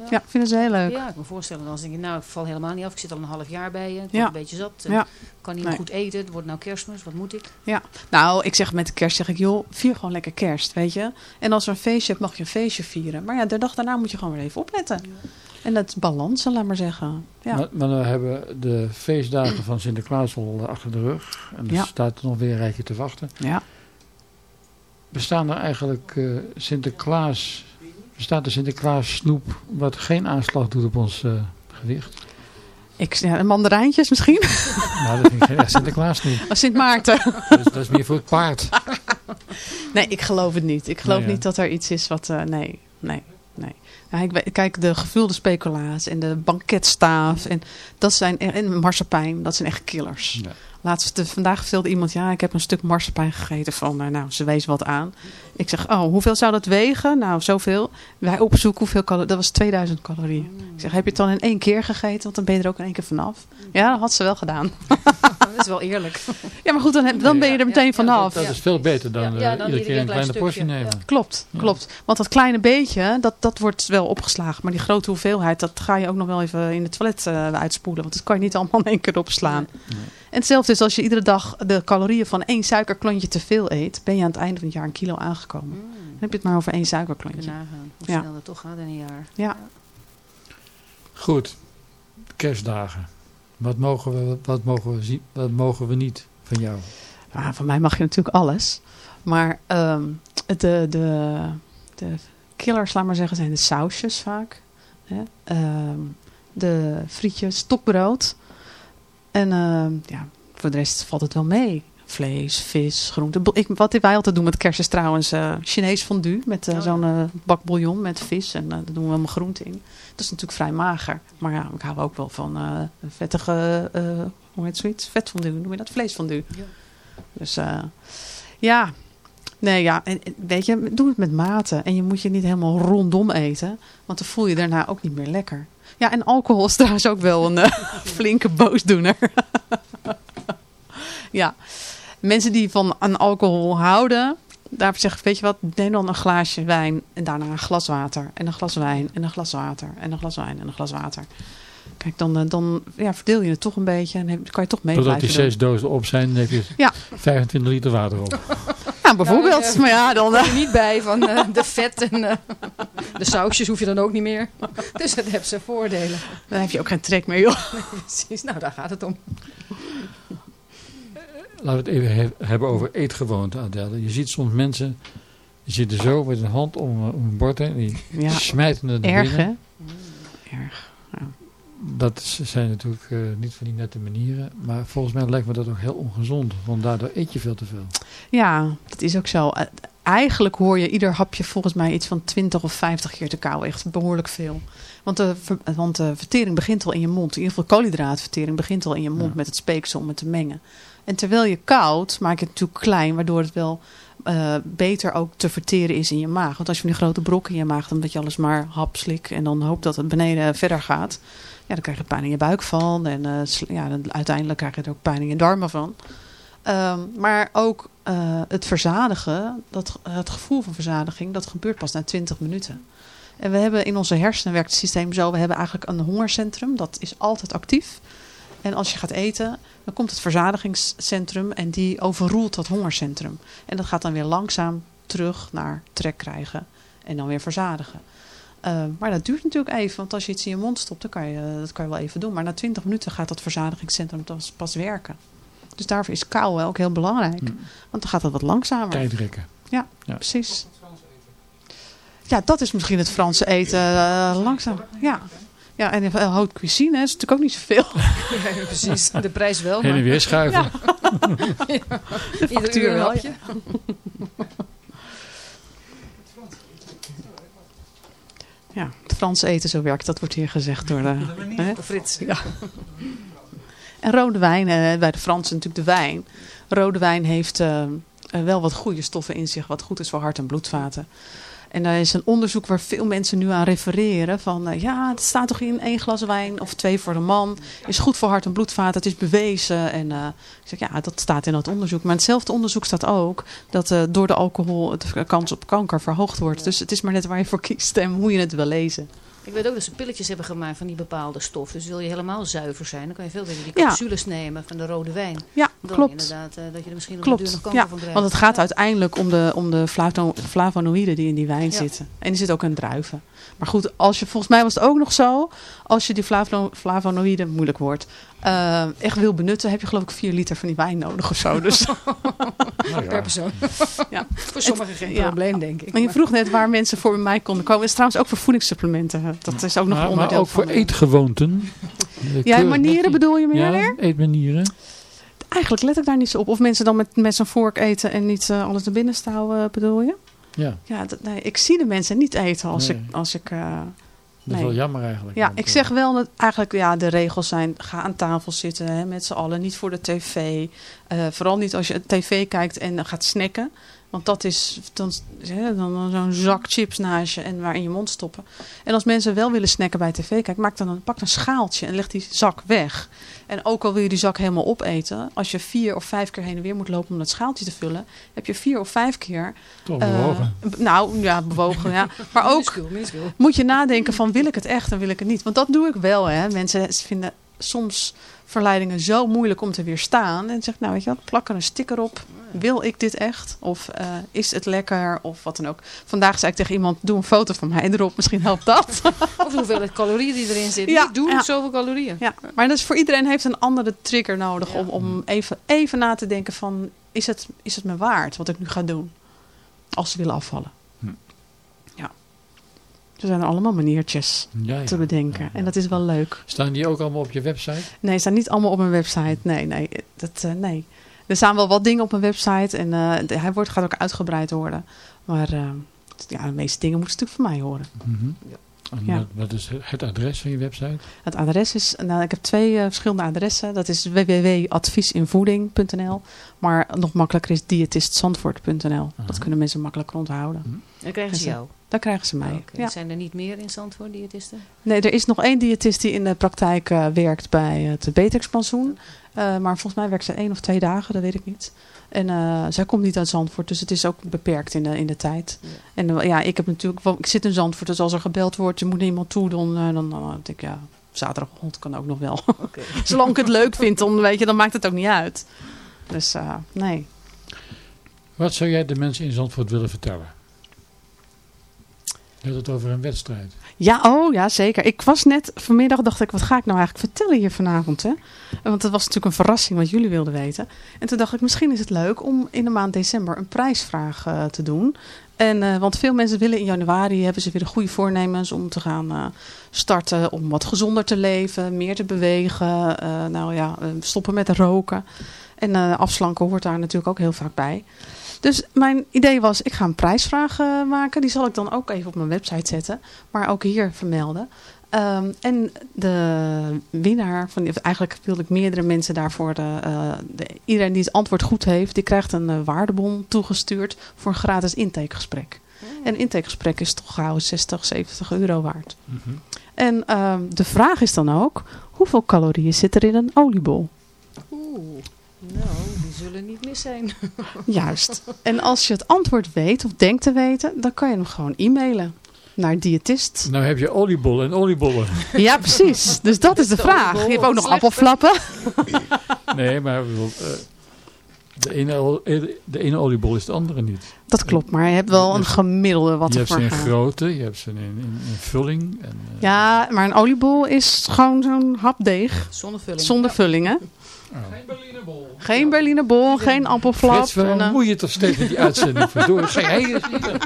Eh,
Ja, vinden ze heel leuk.
Ja, ik me voorstellen. Dan denk je, nou, ik val helemaal niet af. Ik zit al een half jaar bij je. Ik
Ja.
een beetje zat.
Ja.
kan niet
Nee.
goed eten. Het wordt nou kerstmis. Wat moet ik?
Nou, ik zeg met de kerst, zeg ik, joh, vier gewoon lekker kerst, weet je. En als er een feestje hebt, mag je een feestje vieren. Maar ja, de dag daarna moet je gewoon weer even opletten. En dat is balansen, laat maar zeggen. Ja.
Maar, maar we hebben de feestdagen van Sinterklaas al eh, achter de rug. En er
Ja.
staat er nog weer een rijtje te wachten.
ja.
Bestaan er eigenlijk eh, Sinterklaas... Bestaat er Sinterklaas snoep wat geen aanslag doet op ons eh, gewicht?
Ik, ja, mandarijntjes misschien?
Nou, dat vind ik echt Sinterklaas snoep.
Of Sint Maarten?
Dat is, dat is meer voor het paard.
Nee, ik geloof het niet. Ik geloof
Nee, ja.
niet dat er iets is wat... nee, nee, weet- kijk, de gevulde speculaas en de banketstaaf en, dat zijn, en marsepein, dat zijn echt killers.
Ja.
Laatst, vandaag vertelde iemand, ja, ik heb een stuk marsepein gegeten van, nou, nou, ze wees wat aan. Ik zeg, oh, hoeveel zou dat wegen? Nou, zoveel. Wij opzoeken hoeveel calorieën, dat was 2000 calorieën. Ik zeg, heb je het dan in één keer gegeten? Want dan ben je er ook in één keer vanaf. Ja, dat had ze wel gedaan.
dat is wel eerlijk.
Ja, maar goed, dan, dan ben je er meteen
ja,
vanaf.
Dat is veel beter dan,
Ja,
eh,
dan
iedere
iedere
keer
keer
een kleine
klein
portie
stukje,
nemen.
Klopt, klopt. Want dat kleine beetje, dat, dat wordt wel opgeslagen. Maar die grote hoeveelheid, dat ga je ook nog wel even in het toilet eh, uitspoelen. Want dat kan je niet allemaal in één keer opslaan.
Nee.
En hetzelfde is als je iedere dag de calorieën van één suikerklontje te veel eet. Ben je aan het einde van het jaar een kilo aangekomen. Dan
Mm.
heb je het maar over één suikerklontje.
nagaan hoe
Ja.
snel dat toch gaat in een jaar.
Ja.
Goed, kerstdagen. Wat mogen we, wat mogen we, zien, wat mogen we niet van jou?
Ah, van mij mag je natuurlijk alles. Maar ehm, de, de, de killers, laat maar zeggen, zijn de sausjes vaak. Hè? Ehm, de frietjes, stokbrood. En ehm, ja, voor de rest valt het wel mee. Vlees, vis, groente. Ik, wat wij altijd doen met kerst is trouwens eh Chinees fondue. Met eh,
Oh,
zo'n eh, bak bouillon met vis. En daar doen we allemaal groente in. Dat is natuurlijk vrij mager. Maar ja, ik hou ook wel van een vettige, hoe heet zoiets? Vetfondue, noem je dat? Vleesfondue.
Ja.
Dus ja, nee ja, en weet je, doe het met mate. En je moet je niet helemaal rondom eten, want dan voel je daarna ook niet meer lekker. Ja, en alcohol is trouwens ook wel een eh, flinke boosdoener. ja, mensen die van aan alcohol houden, daar zeg ik, weet je wat, neem dan een glaasje wijn en daarna een glas water. En een glas wijn en een glas water en een glas wijn en een glas water. Kijk, dan, eh, dan ja, verdeel je het toch een beetje en heb- kan je toch mee
Totdat die zes dozen op zijn, dan heb je
Ja.
25 liter water op.
Ja, bijvoorbeeld.
Nou, ja.
maar ja, dan... eh,
niet bij van eh, de vet en eh, de sausjes hoef je dan ook niet meer. Dus dat heeft zijn voordelen.
dan heb je ook geen trek meer, joh.
Precies, nou daar gaat het om.
laten we het even he- hebben over eetgewoonten, Adele. Je ziet soms mensen, die zitten zo met een hand om, eh, om een bord heen. Die
Ja,
smijten het naar
erg
binnen.
hè? Erg.
Dat zijn natuurlijk eh, niet van die nette manieren. Maar volgens mij lijkt me dat ook heel ongezond. Want daardoor eet je veel te veel.
Ja, dat is ook zo. Eh, Eigenlijk hoor je ieder hapje volgens mij iets van 20 of 50 keer te kauwen. Echt behoorlijk veel. Want de, ver- want de vertering begint al in je mond. In ieder geval koolhydraatvertering begint al in je mond
Ja.
met het speeksel om het te mengen. En terwijl je koudt, maak je het natuurlijk klein, waardoor het wel eh, beter ook te verteren is in je maag. Want als je van die grote brokken in je maag, dan dat je alles maar hap slik en dan hoopt dat het beneden verder gaat. Ja, dan krijg je pijn in je buik van. En eh, ja, uiteindelijk krijg je er ook pijn in je darmen van. Ehm, maar ook eh, het verzadigen, dat, het gevoel van verzadiging, dat gebeurt pas na 20 minuten. En we hebben in onze hersenen werkt het systeem zo, we hebben eigenlijk een hongercentrum, dat is altijd actief. En als je gaat eten, dan komt het verzadigingscentrum en die overroelt dat hongercentrum. En dat gaat dan weer langzaam terug naar trek krijgen en dan weer verzadigen. Eh, maar dat duurt natuurlijk even, want als je iets in je mond stopt, dan kan je, dat kan je wel even doen. Maar na 20 minuten gaat dat verzadigingscentrum pas, pas werken. Dus daarvoor is kauwen ook heel belangrijk.
Hm.
Want dan gaat het wat langzamer.
Tijdrekken.
Precies. Ja, dat is misschien het Franse eten eh, langzaam. Ja. ja, en uh, haute cuisine is natuurlijk ook niet zoveel.
Ja, precies. De prijs wel,
Heen en
maar
weer schuiven.
ieder
factuur
uur een
wel,
hapje.
Ja, het Franse eten zo werkt, dat wordt hier gezegd door de... hè?
Frits.
Ja. En rode wijn, eh, bij de Fransen natuurlijk de wijn. Rode wijn heeft eh, eh, wel wat goede stoffen in zich, wat goed is voor hart- en bloedvaten. En daar is een onderzoek waar veel mensen nu aan refereren. Van eh, ja, het staat toch in één glas wijn of twee voor de man. Is goed voor hart- en bloedvaten, het is bewezen. En eh, ik zeg ja, dat staat in dat onderzoek. Maar in hetzelfde onderzoek staat ook dat eh, door de alcohol de kans op kanker verhoogd wordt. Dus het is maar net waar je voor kiest en hoe je het wil lezen.
Ik weet ook dat ze pilletjes hebben gemaakt van die bepaalde stof. Dus wil je helemaal zuiver zijn, dan kan je veel beter die
Ja.
capsules nemen van de rode wijn.
Ja,
Dan
klopt.
inderdaad eh, dat je er misschien op de duur nog
Klopt,
kanker
ja,
van krijgt.
want het gaat
Ja.
uiteindelijk om de, om de flavo- flavonoïden die in die wijn
Ja.
zitten. En die zitten ook in druiven. Maar goed, als je, volgens mij was het ook nog zo, als je die flavo- flavonoïden, moeilijk woord, eh, echt wil benutten, heb je geloof ik 4 liter van die wijn nodig of zo. Dus,
Nou ja.
Per persoon.
Ja.
Voor sommigen geen
Ja.
probleem, denk ik.
en je
Maar-
vroeg net waar mensen voor bij mij konden komen. Dat is trouwens ook voor voedingssupplementen. Dat is ook nog een
Maar, maar
onderdeel
ook voor eetgewoonten.
Ja, manieren bedoel je meer?
Ja, eetmanieren.
Eigenlijk let ik daar niet zo op. Of mensen dan met, met zo'n vork eten en niet eh, alles naar binnen stouwen, bedoel je?
Ja,
Ja, nee, ik zie de mensen niet eten als
Nee.
ik... Als ik eh,
dat is
Nee.
wel jammer eigenlijk.
ja, ik
eh,
zeg wel dat eigenlijk ja, de regels zijn... ga aan tafel zitten hè, met z'n allen, niet voor de tv. Eh, vooral niet als je tv kijkt en gaat snacken. Want dat is dan, dan, zo'n zak chips naast je en waar in je mond stoppen. En als mensen wel willen snacken bij tv kijken... Maak dan een, pak een schaaltje en leg die zak weg. En ook al wil je die zak helemaal opeten... als je vier of vijf keer heen en weer moet lopen om dat schaaltje te vullen... heb je vier of vijf keer...
Toch
eh,
bewogen.
b- nou, ja, bewogen, ja. Maar ook moet je nadenken van wil ik het echt en wil ik het niet. Want dat doe ik wel. Hè. Mensen vinden soms verleidingen zo moeilijk om te weerstaan. En zegt nou weet je wat, plak er een sticker op. Wil ik dit echt? Of eh, is het lekker? Of wat dan ook. Vandaag zei ik tegen iemand, doe een foto van mij erop. Misschien helpt dat.
Of de hoeveelheid calorieën die erin zitten.
Ja, ja.
zoveel calorieën.
ja, maar dus voor iedereen heeft een andere trigger nodig
Ja.
om, om even, even na te denken van is het, is het me waard wat ik nu ga doen? Als ze willen afvallen. Er zijn allemaal maniertjes
Ja, ja.
te bedenken.
Ja.
En dat is wel leuk.
Staan die ook allemaal op je website?
Nee, staan niet allemaal op mijn website. Nee, nee. Dat, eh, nee. Er staan wel wat dingen op mijn website. En de- hij wordt, gaat ook uitgebreid worden. Maar eh, ja, de meeste dingen moeten natuurlijk van mij horen.
En
Ja.
wat, wat is het adres van je website?
Het adres is... Nou, ik heb twee eh, verschillende adressen. Dat is www.adviesinvoeding.nl Maar nog makkelijker is diëtistzandvoort.nl. Dat kunnen mensen makkelijker onthouden.
Dan krijgen ze jou.
Dan krijgen ze mij. Ja.
Zijn er niet meer in Zandvoort diëtisten?
Nee, er is nog één diëtist die in de praktijk eh, werkt bij het Betex-pensioen. Eh, maar volgens mij werkt ze één of twee dagen, dat weet ik niet. En eh, zij komt niet uit Zandvoort, dus het is ook beperkt in de, in de tijd.
Ja.
En eh, ja, ik heb natuurlijk, ik zit in Zandvoort, dus als er gebeld wordt, je moet iemand toe, dan, eh, dan, dan denk ik, ja, zaterdagochtend kan ook nog wel.
Oké.
Zolang ik het leuk vind, dan, weet je, dan maakt het ook niet uit. Dus eh, nee.
Wat zou jij de mensen in Zandvoort willen vertellen? Had het over een wedstrijd.
Ja, oh ja, zeker. Ik was net vanmiddag, dacht ik, wat ga ik nou eigenlijk vertellen hier vanavond? Hè? Want het was natuurlijk een verrassing wat jullie wilden weten. En toen dacht ik, misschien is het leuk om in de maand december een prijsvraag eh, te doen. En, eh, want veel mensen willen in januari, hebben ze weer de goede voornemens om te gaan eh, starten. Om wat gezonder te leven, meer te bewegen. nou ja, stoppen met roken. En afslanken hoort daar natuurlijk ook heel vaak bij. Dus mijn idee was, ik ga een prijsvraag eh, maken. Die zal ik dan ook even op mijn website zetten. Maar ook hier vermelden. Ehm, en de winnaar, van, of eigenlijk wilde ik meerdere mensen daarvoor. De, eh, de- iedereen die het antwoord goed heeft, die krijgt een eh, waardebon toegestuurd voor een gratis intakegesprek. En een intakegesprek is toch gauw 60, 70 euro waard. En ehm, de vraag is dan ook, hoeveel calorieën zit er in een oliebol?
Oeh, nou, zullen niet mis zijn.
Juist. En als je het antwoord weet of denkt te weten, dan kan je hem gewoon e-mailen naar diëtist.
Nou heb je oliebollen en oliebollen.
Ja, precies. Dus dat is de vraag. Je hebt ook nog appelflappen.
Nee, maar eh, de, ene, eh, de ene oliebol is de andere niet.
Dat klopt, maar je hebt wel een gemiddelde wat
je
er
hebt ze in
gaat.
grootte, je hebt ze in, in, in vulling. En, eh,
Ja, maar een oliebol is gewoon zo'n hapdeeg. Zonder vulling, hè?
oh.
Geen Berlinerbol, geen appelflap.
Frits, waarom
en, eh,
moet je toch steeds met die uitzending verdorie? Ga jij hier zitten?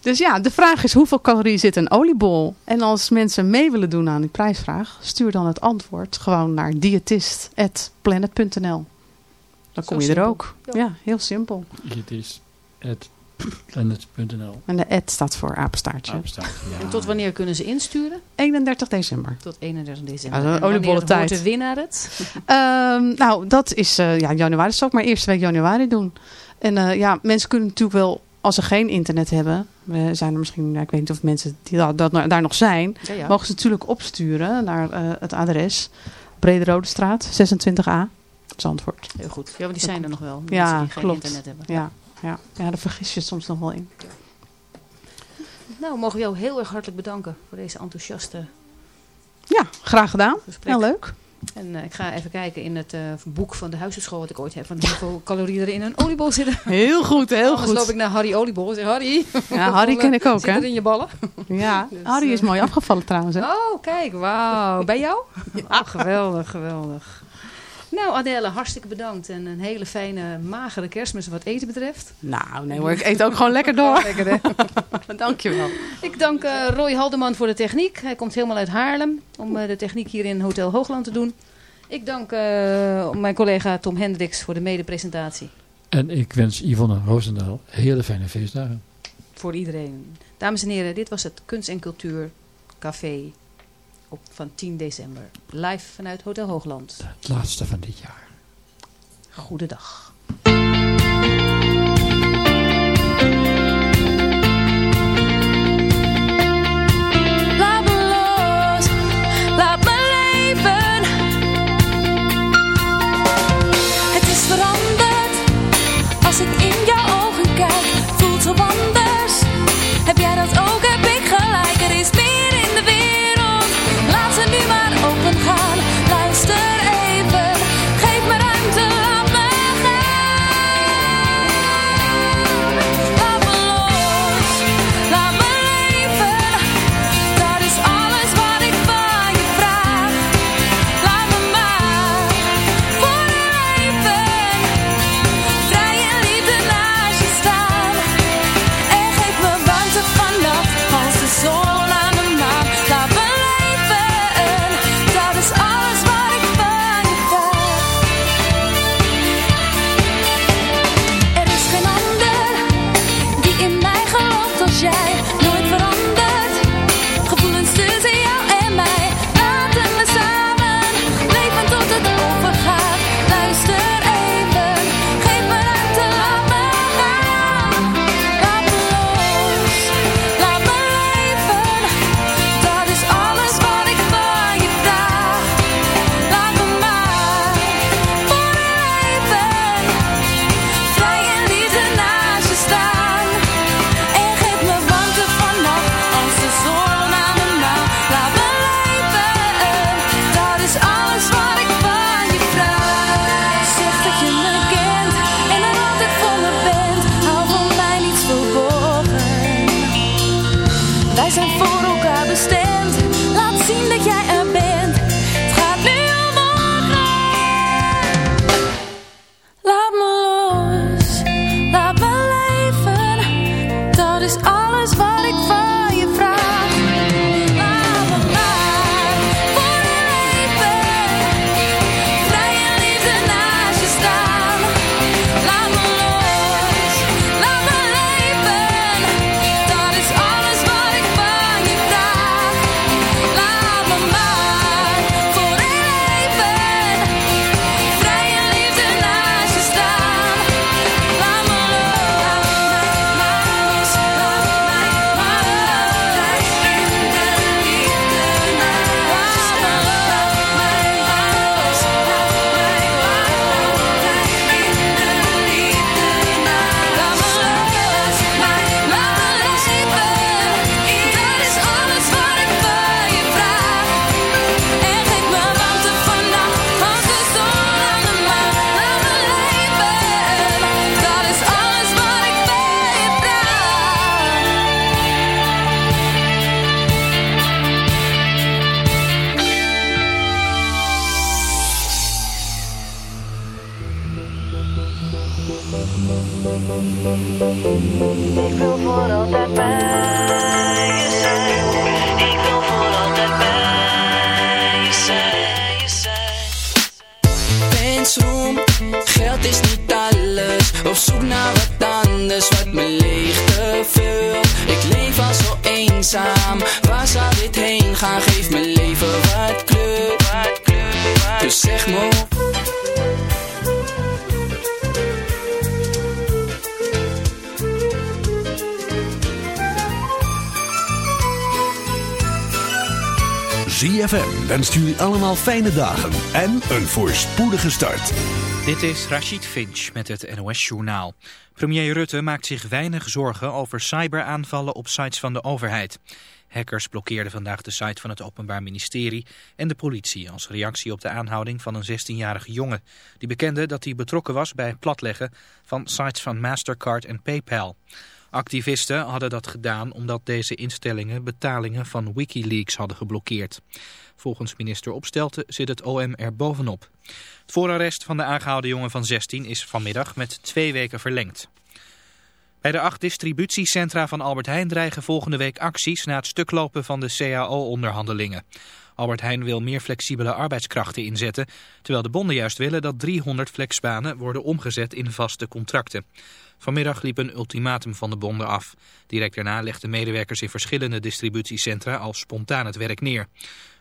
Dus ja, de vraag is hoeveel calorieën zit een oliebol? En als mensen mee willen doen aan die prijsvraag, stuur dan het antwoord gewoon naar diëtist.planet.nl. Dan kom je er ook.
Ja.
Ja, heel simpel.
Het is at planet.nl.
En de ad staat voor apenstaartje.
Ja.
En tot wanneer kunnen ze insturen?
31 december.
Tot 31 december.
Ja, een
En wanneer
oliebollentijd.
wordt de winnaar het?
Ehm, nou, dat is eh, ja, januari. Dat zal ik maar eerste week januari doen. En eh, ja, mensen kunnen natuurlijk wel, als ze geen internet hebben, we zijn er misschien, nou, ik weet niet of mensen die dat, dat daar nog zijn,
Ja, ja.
mogen ze natuurlijk opsturen naar eh, het adres Brederode Straat 26a, Zandvoort.
Heel goed. Ja, want die zijn er nog wel.
Ja,
die geen
klopt.
internet hebben.
Ja, ja. ja, daar vergis je soms nog wel in.
Nou, mogen we jou heel erg hartelijk bedanken voor deze enthousiaste
Ja, graag gedaan. Heel leuk.
En eh, ik ga even kijken in het eh, boek van de huisartschool wat ik ooit heb. Van hoeveel calorieën er in een oliebol zitten.
Heel goed, heel
Anders loop ik
goed.
naar Harry Oliebol en zeg Harry.
Ja, Harry ken ik ook,
Zit er
hè?
in je ballen?
Ja,
Dus,
Harry is
eh,
mooi afgevallen trouwens, hè?
Oh, kijk, wauw. Bij jou? Oh, geweldig, geweldig. Nou, Adelle, hartstikke bedankt. En een hele fijne, magere kerstmis wat eten betreft.
Nou, nee hoor, ik eet ook gewoon lekker door.
Lekker, hè?
Dankjewel.
Ik dank eh, Roy Haldeman voor de techniek. Hij komt helemaal uit Haarlem om eh, de techniek hier in Hotel Hoogland te doen. Ik dank eh, mijn collega Tom Hendricks voor de medepresentatie.
En ik wens Yvonne Roosendaal hele fijne feestdagen.
Voor iedereen. Dames en heren, dit was het Kunst en Cultuur Café op, van 10 december. Live vanuit Hotel Hoogland.
Het laatste van dit jaar.
Goedendag.
ZFM wenst jullie allemaal fijne dagen en een voorspoedige start.
Dit is Rachid Finch met het NOS Journaal. Premier Rutte maakt zich weinig zorgen over cyberaanvallen op sites van de overheid. Hackers blokkeerden vandaag de site van het Openbaar Ministerie en de politie als reactie op de aanhouding van een 16-jarige jongen. Die bekende dat hij betrokken was bij het platleggen van sites van Mastercard en PayPal. Activisten hadden dat gedaan omdat deze instellingen betalingen van Wikileaks hadden geblokkeerd. Volgens minister Opstelten zit het OM er bovenop. Het voorarrest van de aangehouden jongen van 16 is vanmiddag met twee weken verlengd. Bij de acht distributiecentra van Albert Heijn dreigen volgende week acties na het stuklopen van de CAO-onderhandelingen. Albert Heijn wil meer flexibele arbeidskrachten inzetten, terwijl de bonden juist willen dat 300 flexbanen worden omgezet in vaste contracten. Vanmiddag liep een ultimatum van de bonden af. Direct daarna legden medewerkers in verschillende distributiecentra al spontaan het werk neer.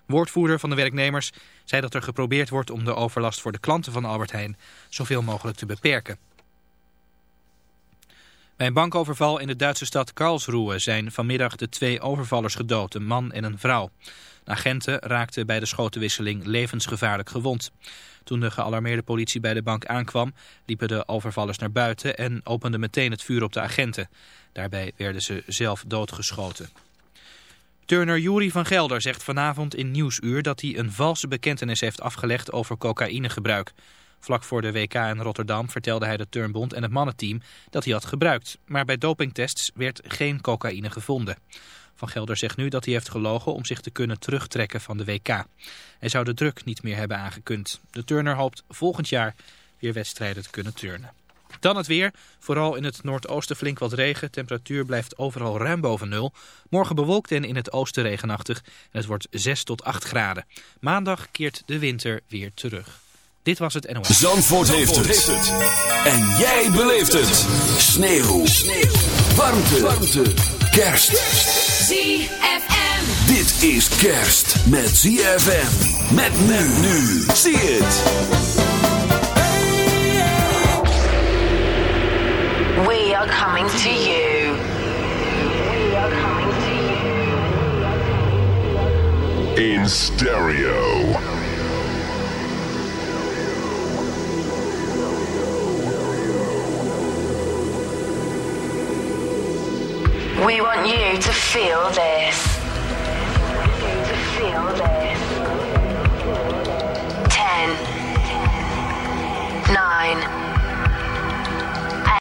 Woordvoerder van de werknemers zei dat er geprobeerd wordt om de overlast voor de klanten van Albert Heijn zoveel mogelijk te beperken. Bij een bankoverval in de Duitse stad Karlsruhe zijn vanmiddag de twee overvallers gedood, een man en een vrouw. De agenten raakten bij de schotenwisseling levensgevaarlijk gewond. Toen de gealarmeerde politie bij de bank aankwam, liepen de overvallers naar buiten en openden meteen het vuur op de agenten. Daarbij werden ze zelf doodgeschoten. Turner Jury van Gelder zegt vanavond in Nieuwsuur dat hij een valse bekentenis heeft afgelegd over cocaïnegebruik. Vlak voor de WK in Rotterdam vertelde hij de turnbond en het mannenteam dat hij had gebruikt. Maar bij dopingtests werd geen cocaïne gevonden. Van Gelder zegt nu dat hij heeft gelogen om zich te kunnen terugtrekken van de WK. Hij zou de druk niet meer hebben aangekund. De turner hoopt volgend jaar weer wedstrijden te kunnen turnen. Dan het weer. Vooral in het noordoosten flink wat regen. Temperatuur blijft overal ruim boven nul. Morgen bewolkt en in het oosten regenachtig. En het wordt 6 tot 8 graden. Maandag keert de winter weer terug. Dit was het NOS.
Zandvoort, heeft, het. En jij beleeft het. Sneeuw. Sneeuw. Warmte. Warmte. Kerst.
ZFM.
Dit is kerst met ZFM. Met men nu. Zie het.
Coming to you. We are coming to you.
In stereo.
We want you to feel this. To feel this. Ten, nine,